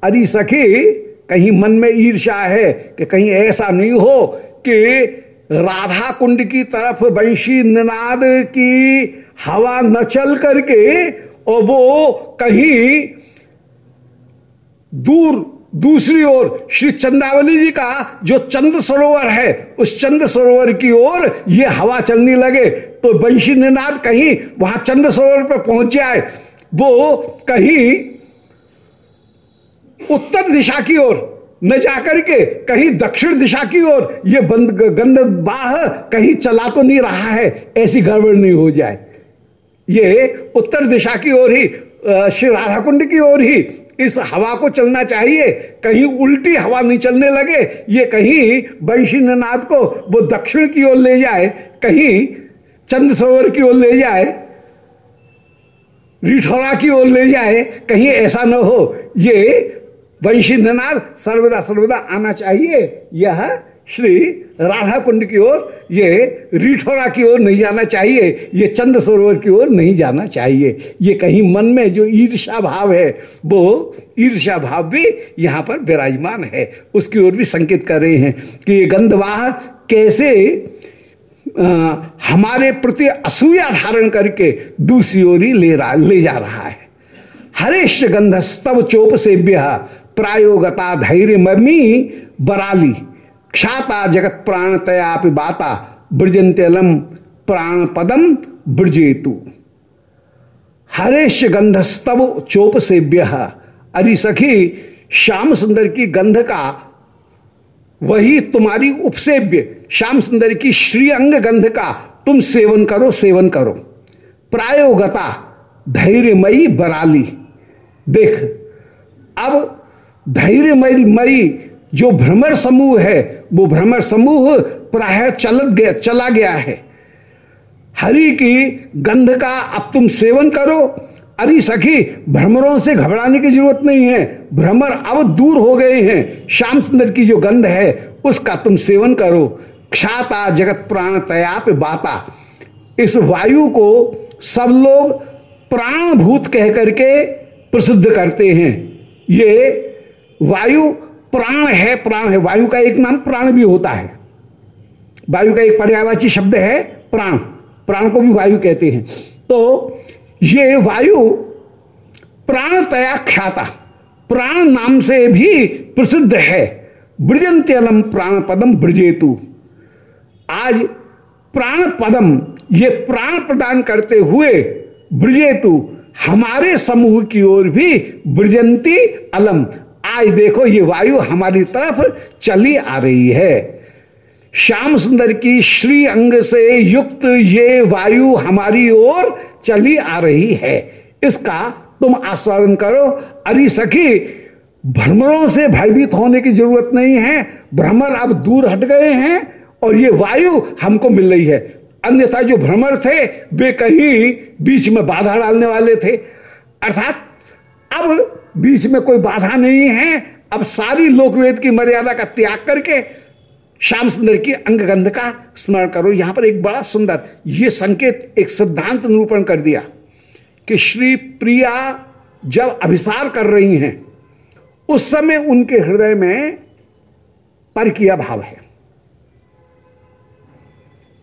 अरे सखी, कहीं मन में ईर्षा है कि कहीं ऐसा नहीं हो कि राधा कुंड की तरफ़ बंशी निनाद की हवा न चल करके और वो कहीं दूर दूसरी ओर श्री चंदावली जी का जो चंद्र सरोवर है, उस चंद्र सरोवर की ओर ये हवा चलने लगे। तो बंशी निनाद कहीं वहाँ चंद्र सरोवर पर पहुँच जाए वो कहीं उत्तर दिशा की ओर न जाकर के, कहीं दक्षिण दिशा की ओर ये बंद गंध बाह कहीं चला तो नहीं रहा है, ऐसी गड़बड़ नहीं हो जाए। ये उत्तर दिशा की ओर ही श्री राधा कुंड की ओर ही इस हवा को चलना चाहिए। कहीं उल्टी हवा नहीं चलने लगे, ये कहीं वंशी नाथ को वो दक्षिण की ओर ले जाए, कहीं चंद्र सरोवर की ओर ले जाए, रिठौरा की ओर ले जाए, कहीं ऐसा न हो। ये वंशी नाद सर्वदा सर्वदा आना चाहिए, यह श्री राधा कुंड की ओर ये रिठोरा की ओर नहीं जाना चाहिए ये चंद्र सरोवर की ओर नहीं जाना चाहिए। ये कहीं मन में जो ईर्षा भाव है वो ईर्षा भाव भी यहाँ पर विराजमान है। उसकी ओर भी संकेत कर रहे हैं कि ये गंधवाह कैसे आ, हमारे प्रति असूया धारण करके दूसरी ओर ही ले रहा ले जा रहा है। हरेश गंधस्तव चोप सेव्य प्रायोगता धैर्य ममी बराली। क्षाता जगत प्राणतया बाता ब्रजंत्यलम प्राण पदम ब्रजेतु हरेश गंधस्तव चोप सेव्य अरि सखी श्याम सुंदर की गंध का वही तुम्हारी उपसेव्य। श्याम सुंदर की श्री अंग गंध का तुम सेवन करो सेवन करो। प्रायोगता धैर्यमयी बराली। देख, अब धैर्यमयी मई जो भ्रमर समूह है, वो भ्रमर समूह प्राय चलत गया, चला गया है। हरि की गंध का अब तुम सेवन करो। अरे सखी, भ्रमरों से घबराने की ज़रूरत नहीं है। भ्रमर अब दूर हो गए हैं। श्याम सुंदर की जो गंध है, उसका तुम सेवन करो। क्षाता जगत प्राण तयाप बाता। इस वायु को सब लोग प्राणभूत कह करके प्रसिद्ध करते हैं। ये वायु प्राण है प्राण है। वायु का एक नाम प्राण भी होता है। वायु का एक पर्यावाची शब्द है, प्राण। प्राण को भी वायु कहते हैं। तो ये वायु प्राण तया ख्याता। प्राण नाम से भी प्रसिद्ध है। ब्रजंत्यलम प्राण पदम ब्रजेतु आज प्राण पदम ये प्राण प्रदान करते हुए ब्रजेतु हमारे समूह की ओर भी ब्रजंती अलम। आज देखो ये वायु हमारी तरफ़ चली आ रही है। श्याम सुंदर की श्री अंग से युक्त ये वायु हमारी ओर चली आ रही है। इसका तुम आस्वादन करो। अरे सखी, भ्रमरों से भयभीत होने की ज़रूरत नहीं है। भ्रमर अब दूर हट गए हैं और ये वायु हमको मिल रही है। अन्यथा जो भ्रमर थे, वे कहीं बीच में बाधा डालने वाले थे। अर्थात अब बीच में कोई बाधा नहीं है। अब सारी लोकवेद की मर्यादा का त्याग करके श्याम सुंदर की अंगगंध का स्मरण करो। यहाँ पर एक बड़ा सुंदर, ये संकेत एक सिद्धांत निरूपण कर दिया कि श्री प्रिया जब अभिसार कर रही हैं, उस समय उनके हृदय में पर किया भाव है।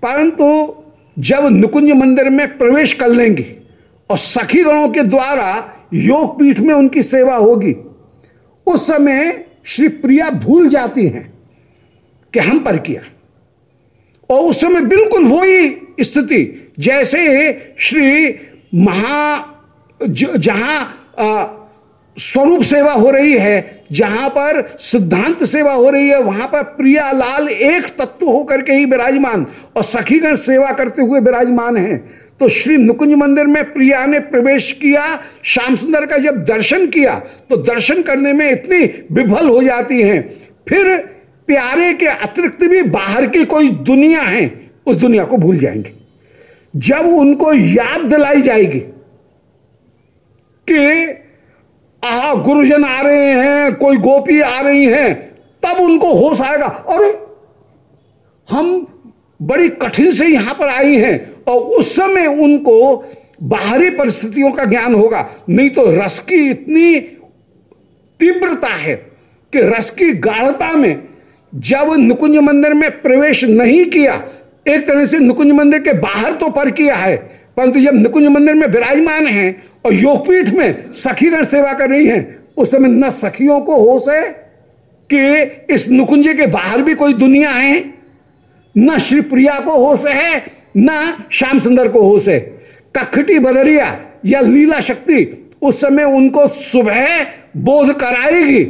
परंतु जब निकुंज मंदिर में प्रवेश कर लेंगे और सखी गणों के द्वारा योग पीठ में उनकी सेवा होगी। उस समय श्री प्रिया भूल जाती हैं कि हम पर किया। और उस समय बिल्कुल वही स्थिति, जैसे श्री महा जहाँ स्वरूप सेवा हो रही है, जहाँ पर सिद्धांत सेवा हो रही है, वहाँ पर प्रिया लाल एक तत्व होकर के ही विराजमान और सखीगण सेवा करते हुए विराजमान है। तो श्री नुकुंज मंदिर में प्रिया ने प्रवेश किया, श्याम सुंदर का जब दर्शन किया तो दर्शन करने में इतनी विफल हो जाती हैं। फिर प्यारे के अतिरिक्त भी बाहर की कोई दुनिया है, उस दुनिया को भूल जाएँगे। जब उनको याद दिलाई जाएगी कि, आ, गुरुजन आ रहे हैं, कोई गोपी आ रही हैं, तब उनको होश आएगा। और हम बड़ी कठिन से यहाँ पर आई हैं। और उस समय उनको बाहरी परिस्थितियों का ज्ञान होगा। नहीं तो रस की इतनी तीव्रता है कि रस की गाढ़ता में जब नुकुंज मंदिर में प्रवेश नहीं किया, एक तरह से नुकुंज मंदिर के बाहर तो पर किया है, परंतु जब निकुंज मंदिर में विराजमान हैं और योगपीठ में सखीगण सेवा कर रही हैं, उस समय न सखियों को होश है कि इस नुकुंज के बाहर भी कोई दुनिया है, न श्री प्रिया को होश है न श्याम सुंदर को होश है, कखटी बदरिया या लीला शक्ति, उस समय उनको सुबह बोध कराएगी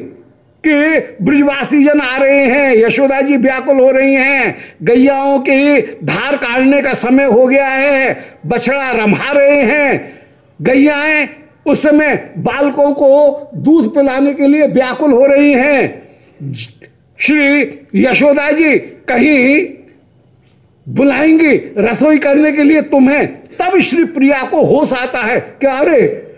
कि ब्रिजवासी जन आ रहे हैं, यशोदा जी व्याकुल हो रही हैं, गैयाओं की धार काटने का समय हो गया है, बछड़ा रंभा रहे हैं। गैयाएँ उस समय बालकों को दूध पिलाने के लिए व्याकुल हो रही हैं। श्री यशोदा जी कहीं बुलाएँगी, रसोई करने के लिए तुम्हें। तब श्री प्रिया को होश आता है कि अरे,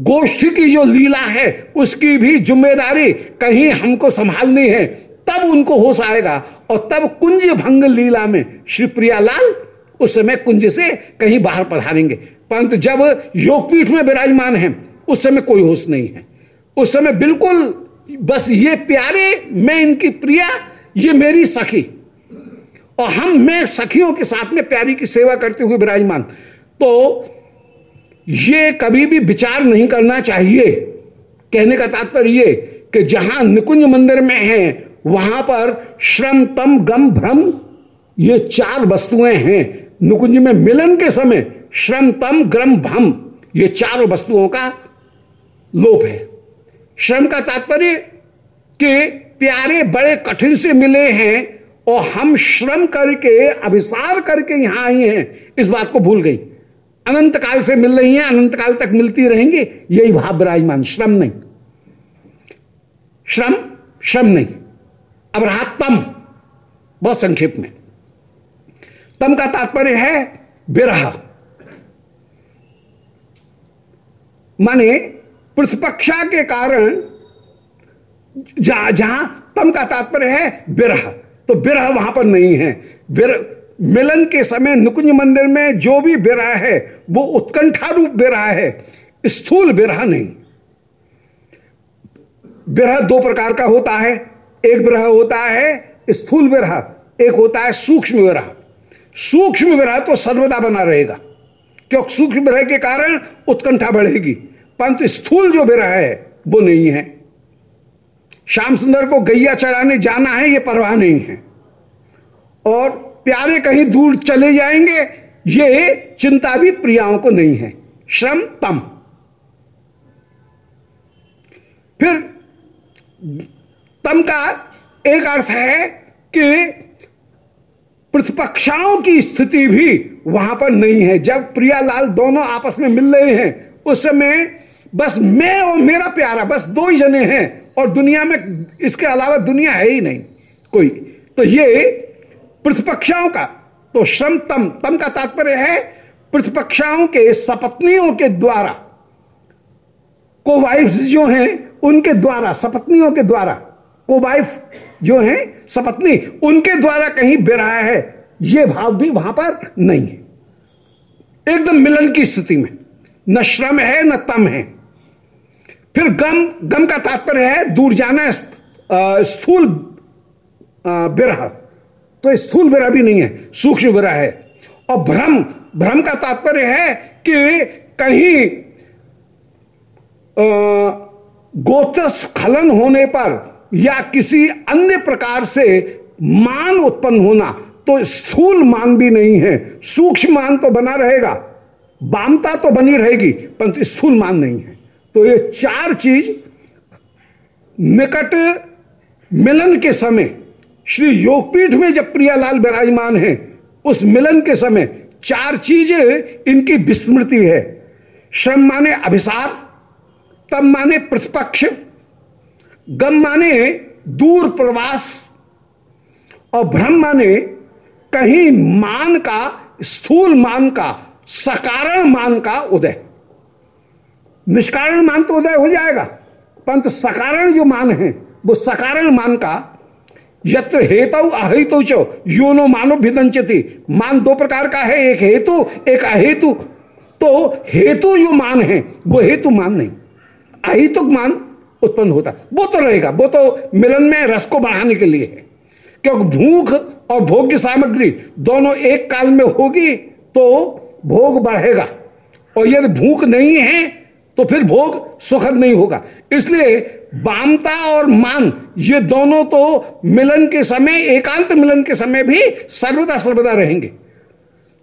गोष्ठी की जो लीला है, उसकी भी ज़िम्मेदारी कहीं हमको संभालनी है। तब उनको होश आएगा। और तब कुंज भंग लीला में श्री प्रियालाल उस समय कुंज से कहीं बाहर पधारेंगे। परंतु जब योगपीठ में विराजमान है, उस समय कोई होश नहीं है। उस समय बिल्कुल बस ये प्यारे, मैं इनकी प्रिया, ये मेरी सखी। और हम मैं सखियों के साथ में प्यारी की सेवा करते हुए विराजमान। तो ये कभी भी विचार नहीं करना चाहिए। कहने का तात्पर्य ये कि जहाँ निकुंज मंदिर में है, वहाँ पर श्रम, तम, गम, भ्रम, ये चार वस्तुएँ हैं। निकुंज में मिलन के समय श्रम, तम ग्रम भ्रम, ये चार वस्तुओं का लोप है। श्रम का तात्पर्य कि प्यारे, बड़े, कठिन से मिले हैं और हम श्रम करके अभिसार करके यहाँ आई हैं, इस बात को भूल गई। अनंत काल से मिल रही हैं, अनंत काल तक मिलती रहेंगी, यही भाव विराजमान, श्रम नहीं। श्रम श्रम नहीं। अब रहा तम, बहुत संक्षिप्त में। तम का तात्पर्य है विरह। माने प्रतिपक्षा के कारण, जहाँ जहाँ तम का तात्पर्य है विरह। तो विरह वहाँ पर नहीं है। विरह मिलन के समय नुकुंज मंदिर में जो भी विरह है, वो उत्कंठा रूप विरह है। स्थूल विरह नहीं। विरह दो प्रकार का होता है। एक विरह होता है स्थूल विरह एक होता है सूक्ष्म विरह सूक्ष्म विरह तो सर्वदा बना रहेगा। क्योंकि सूक्ष्म विरह के कारण उत्कंठा बढ़ेगी। परंतु स्थूल जो विरह है, वो नहीं है। श्याम सुंदर को गैया चराने जाना है, ये परवाह नहीं है। और प्यारे कहीं दूर चले जाएँगे, ये चिंता भी प्रियाओं को नहीं है। श्रम तम। फिर तम का एक अर्थ है कि प्रतिपक्षाओं की स्थिति भी वहाँ पर नहीं है। जब प्रियालाल दोनों आपस में मिल रहे हैं, उस समय बस मैं और मेरा प्यारा, बस दो ही जने हैं और दुनिया में इसके अलावा दुनिया है ही नहीं, कोई। तो ये प्रतिपक्षाओं का तो श्रम तम तम का तात्पर्य है प्रतिपक्षाओं के, सपत्नियों के द्वारा। को वाइफ जो हैं, उनके द्वारा, सपत्नियों के द्वारा। को वाइफ जो हैं, सपत्नी, उनके द्वारा कहीं बिराया है यह भाव भी वहाँ पर नहीं है। एकदम मिलन की स्थिति में। न श्रम है, न तम है। फिर गम गम का तात्पर्य है, दूर जाना स्थूल विरह तो स्थूल विरह भी नहीं है, सूक्ष्म विरह है। और भ्रम भ्रम का तात्पर्य है कि कहीं गोत्र स्खलन होने पर या किसी अन्य प्रकार से मान उत्पन्न होना तो स्थूल मान भी नहीं है। सूक्ष्म मान तो बना रहेगा, बामता तो बनी रहेगी, परंतु स्थूल मान नहीं है। तो ये चार चीज़ निकट मिलन के समय, श्री योगपीठ में जब प्रियालाल विराजमान है, उस मिलन के समय चार चीज़ें इनकी विस्मृति है। श्रम माने अभिसार तब माने प्रतिपक्ष, गम माने दूर प्रवास, और भ्रम माने कहीं मान का, स्थूल मान का, सकारण मान का उदय। निष्कारण मान तो उदय हो जाएगा। परंतु सकारण जो मान है, वो सकारण मान का यत्र हेतु अहेतु चो योनो मानो भिदंचती। मान दो प्रकार का है, एक हेतु, एक अहेतु। तो हेतु जो मान है, वो हेतु मान नहीं। अहितुक मान उत्पन्न होता। वो तो रहेगा, वो तो मिलन में रस को बढ़ाने के लिए है। क्योंकि भूख और भोग्य सामग्री दोनों एक काल में होगी तो भोग बढ़ेगा। और यदि भूख नहीं है तो फिर भोग सुखद नहीं होगा। इसलिए बामता और मान, ये दोनों तो मिलन के समय, एकांत मिलन के समय भी सर्वदा सर्वदा रहेंगे।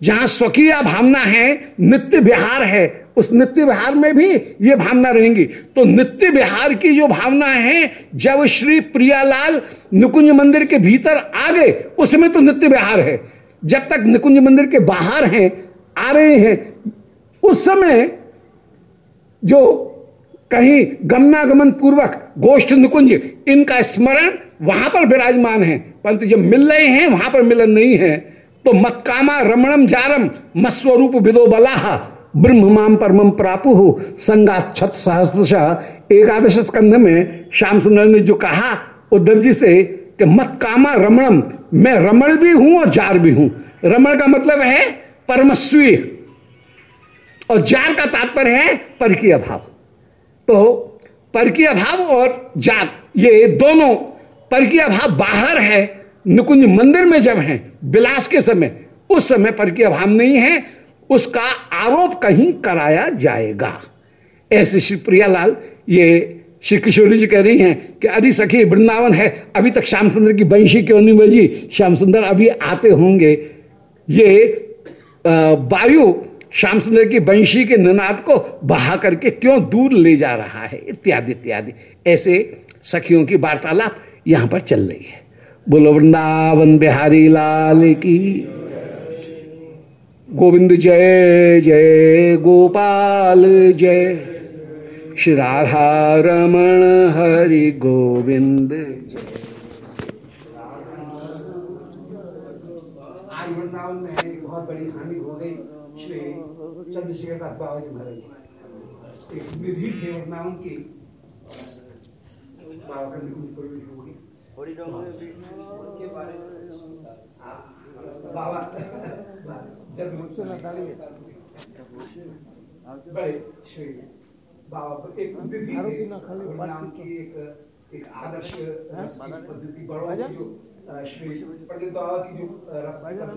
जहाँ स्वकीय भावना है, नित्य विहार है, उस नित्य विहार में भी ये भावना रहेंगी। तो नित्य विहार की जो भावना है, जब श्री प्रियालाल निकुंज मंदिर के भीतर आ गए, उसमें तो नित्य विहार है। जब तक निकुंज मंदिर के बाहर हैं, आ रहे हैं, उस समय जो कहीं गमनागमन पूर्वक गोष्ठ निकुंज, इनका स्मरण वहाँ पर विराजमान है। परंतु जब मिल रहे हैं, वहाँ पर मिलन नहीं है तो मतकामा रमणम जारम मस्वरूप विदो बलाह ब्रह्म माम परमम प्रापु। संगात छत एकादश स्कंध में श्याम सुंदर ने जो कहा, उद्धव जी से कि मत कामा रमणम, मैं रमण भी हूँ और जार भी हूँ। रमण का मतलब है परमस्वी। और जार का तात्पर्य है पर की अभाव तो पर की अभाव और जार ये दोनों पर की अभाव बाहर है, निकुंज मंदिर में जब है, विलास के समय, उस समय पर की अभाव नहीं है, उसका आरोप कहीं कराया जाएगा। ऐसे श्री प्रियालाल, ये श्री किशोरी जी कह रही हैं कि अरे सखी, वृंदावन है, अभी तक श्याम सुंदर की बंशी क्यों नहीं बजी? श्याम सुंदर अभी आते होंगे। ये वायु श्याम सुंदर की बंशी के निनाद को बहा करके क्यों दूर ले जा रहा है? इत्यादि इत्यादि। ऐसे सखियों की वार्तालाप यहाँ पर चल रही है। बोलो, वृंदावन बिहारी लाल की। गोविंद जय जय गोपाल जय। श्री राधा रमण हरि गोविंद बहुत बड़ी हानि चंद्रशेखर दास बाबा जी। महाराज एक विधि थे वृंदावन की बाबा का निकुंज होगी बाबा जब मुझसे बड़े श्री बाबा एक विधि नाम की एक एक आदर्श पद्धति बड़ों की जो श्री पंडित बाबा की जो रस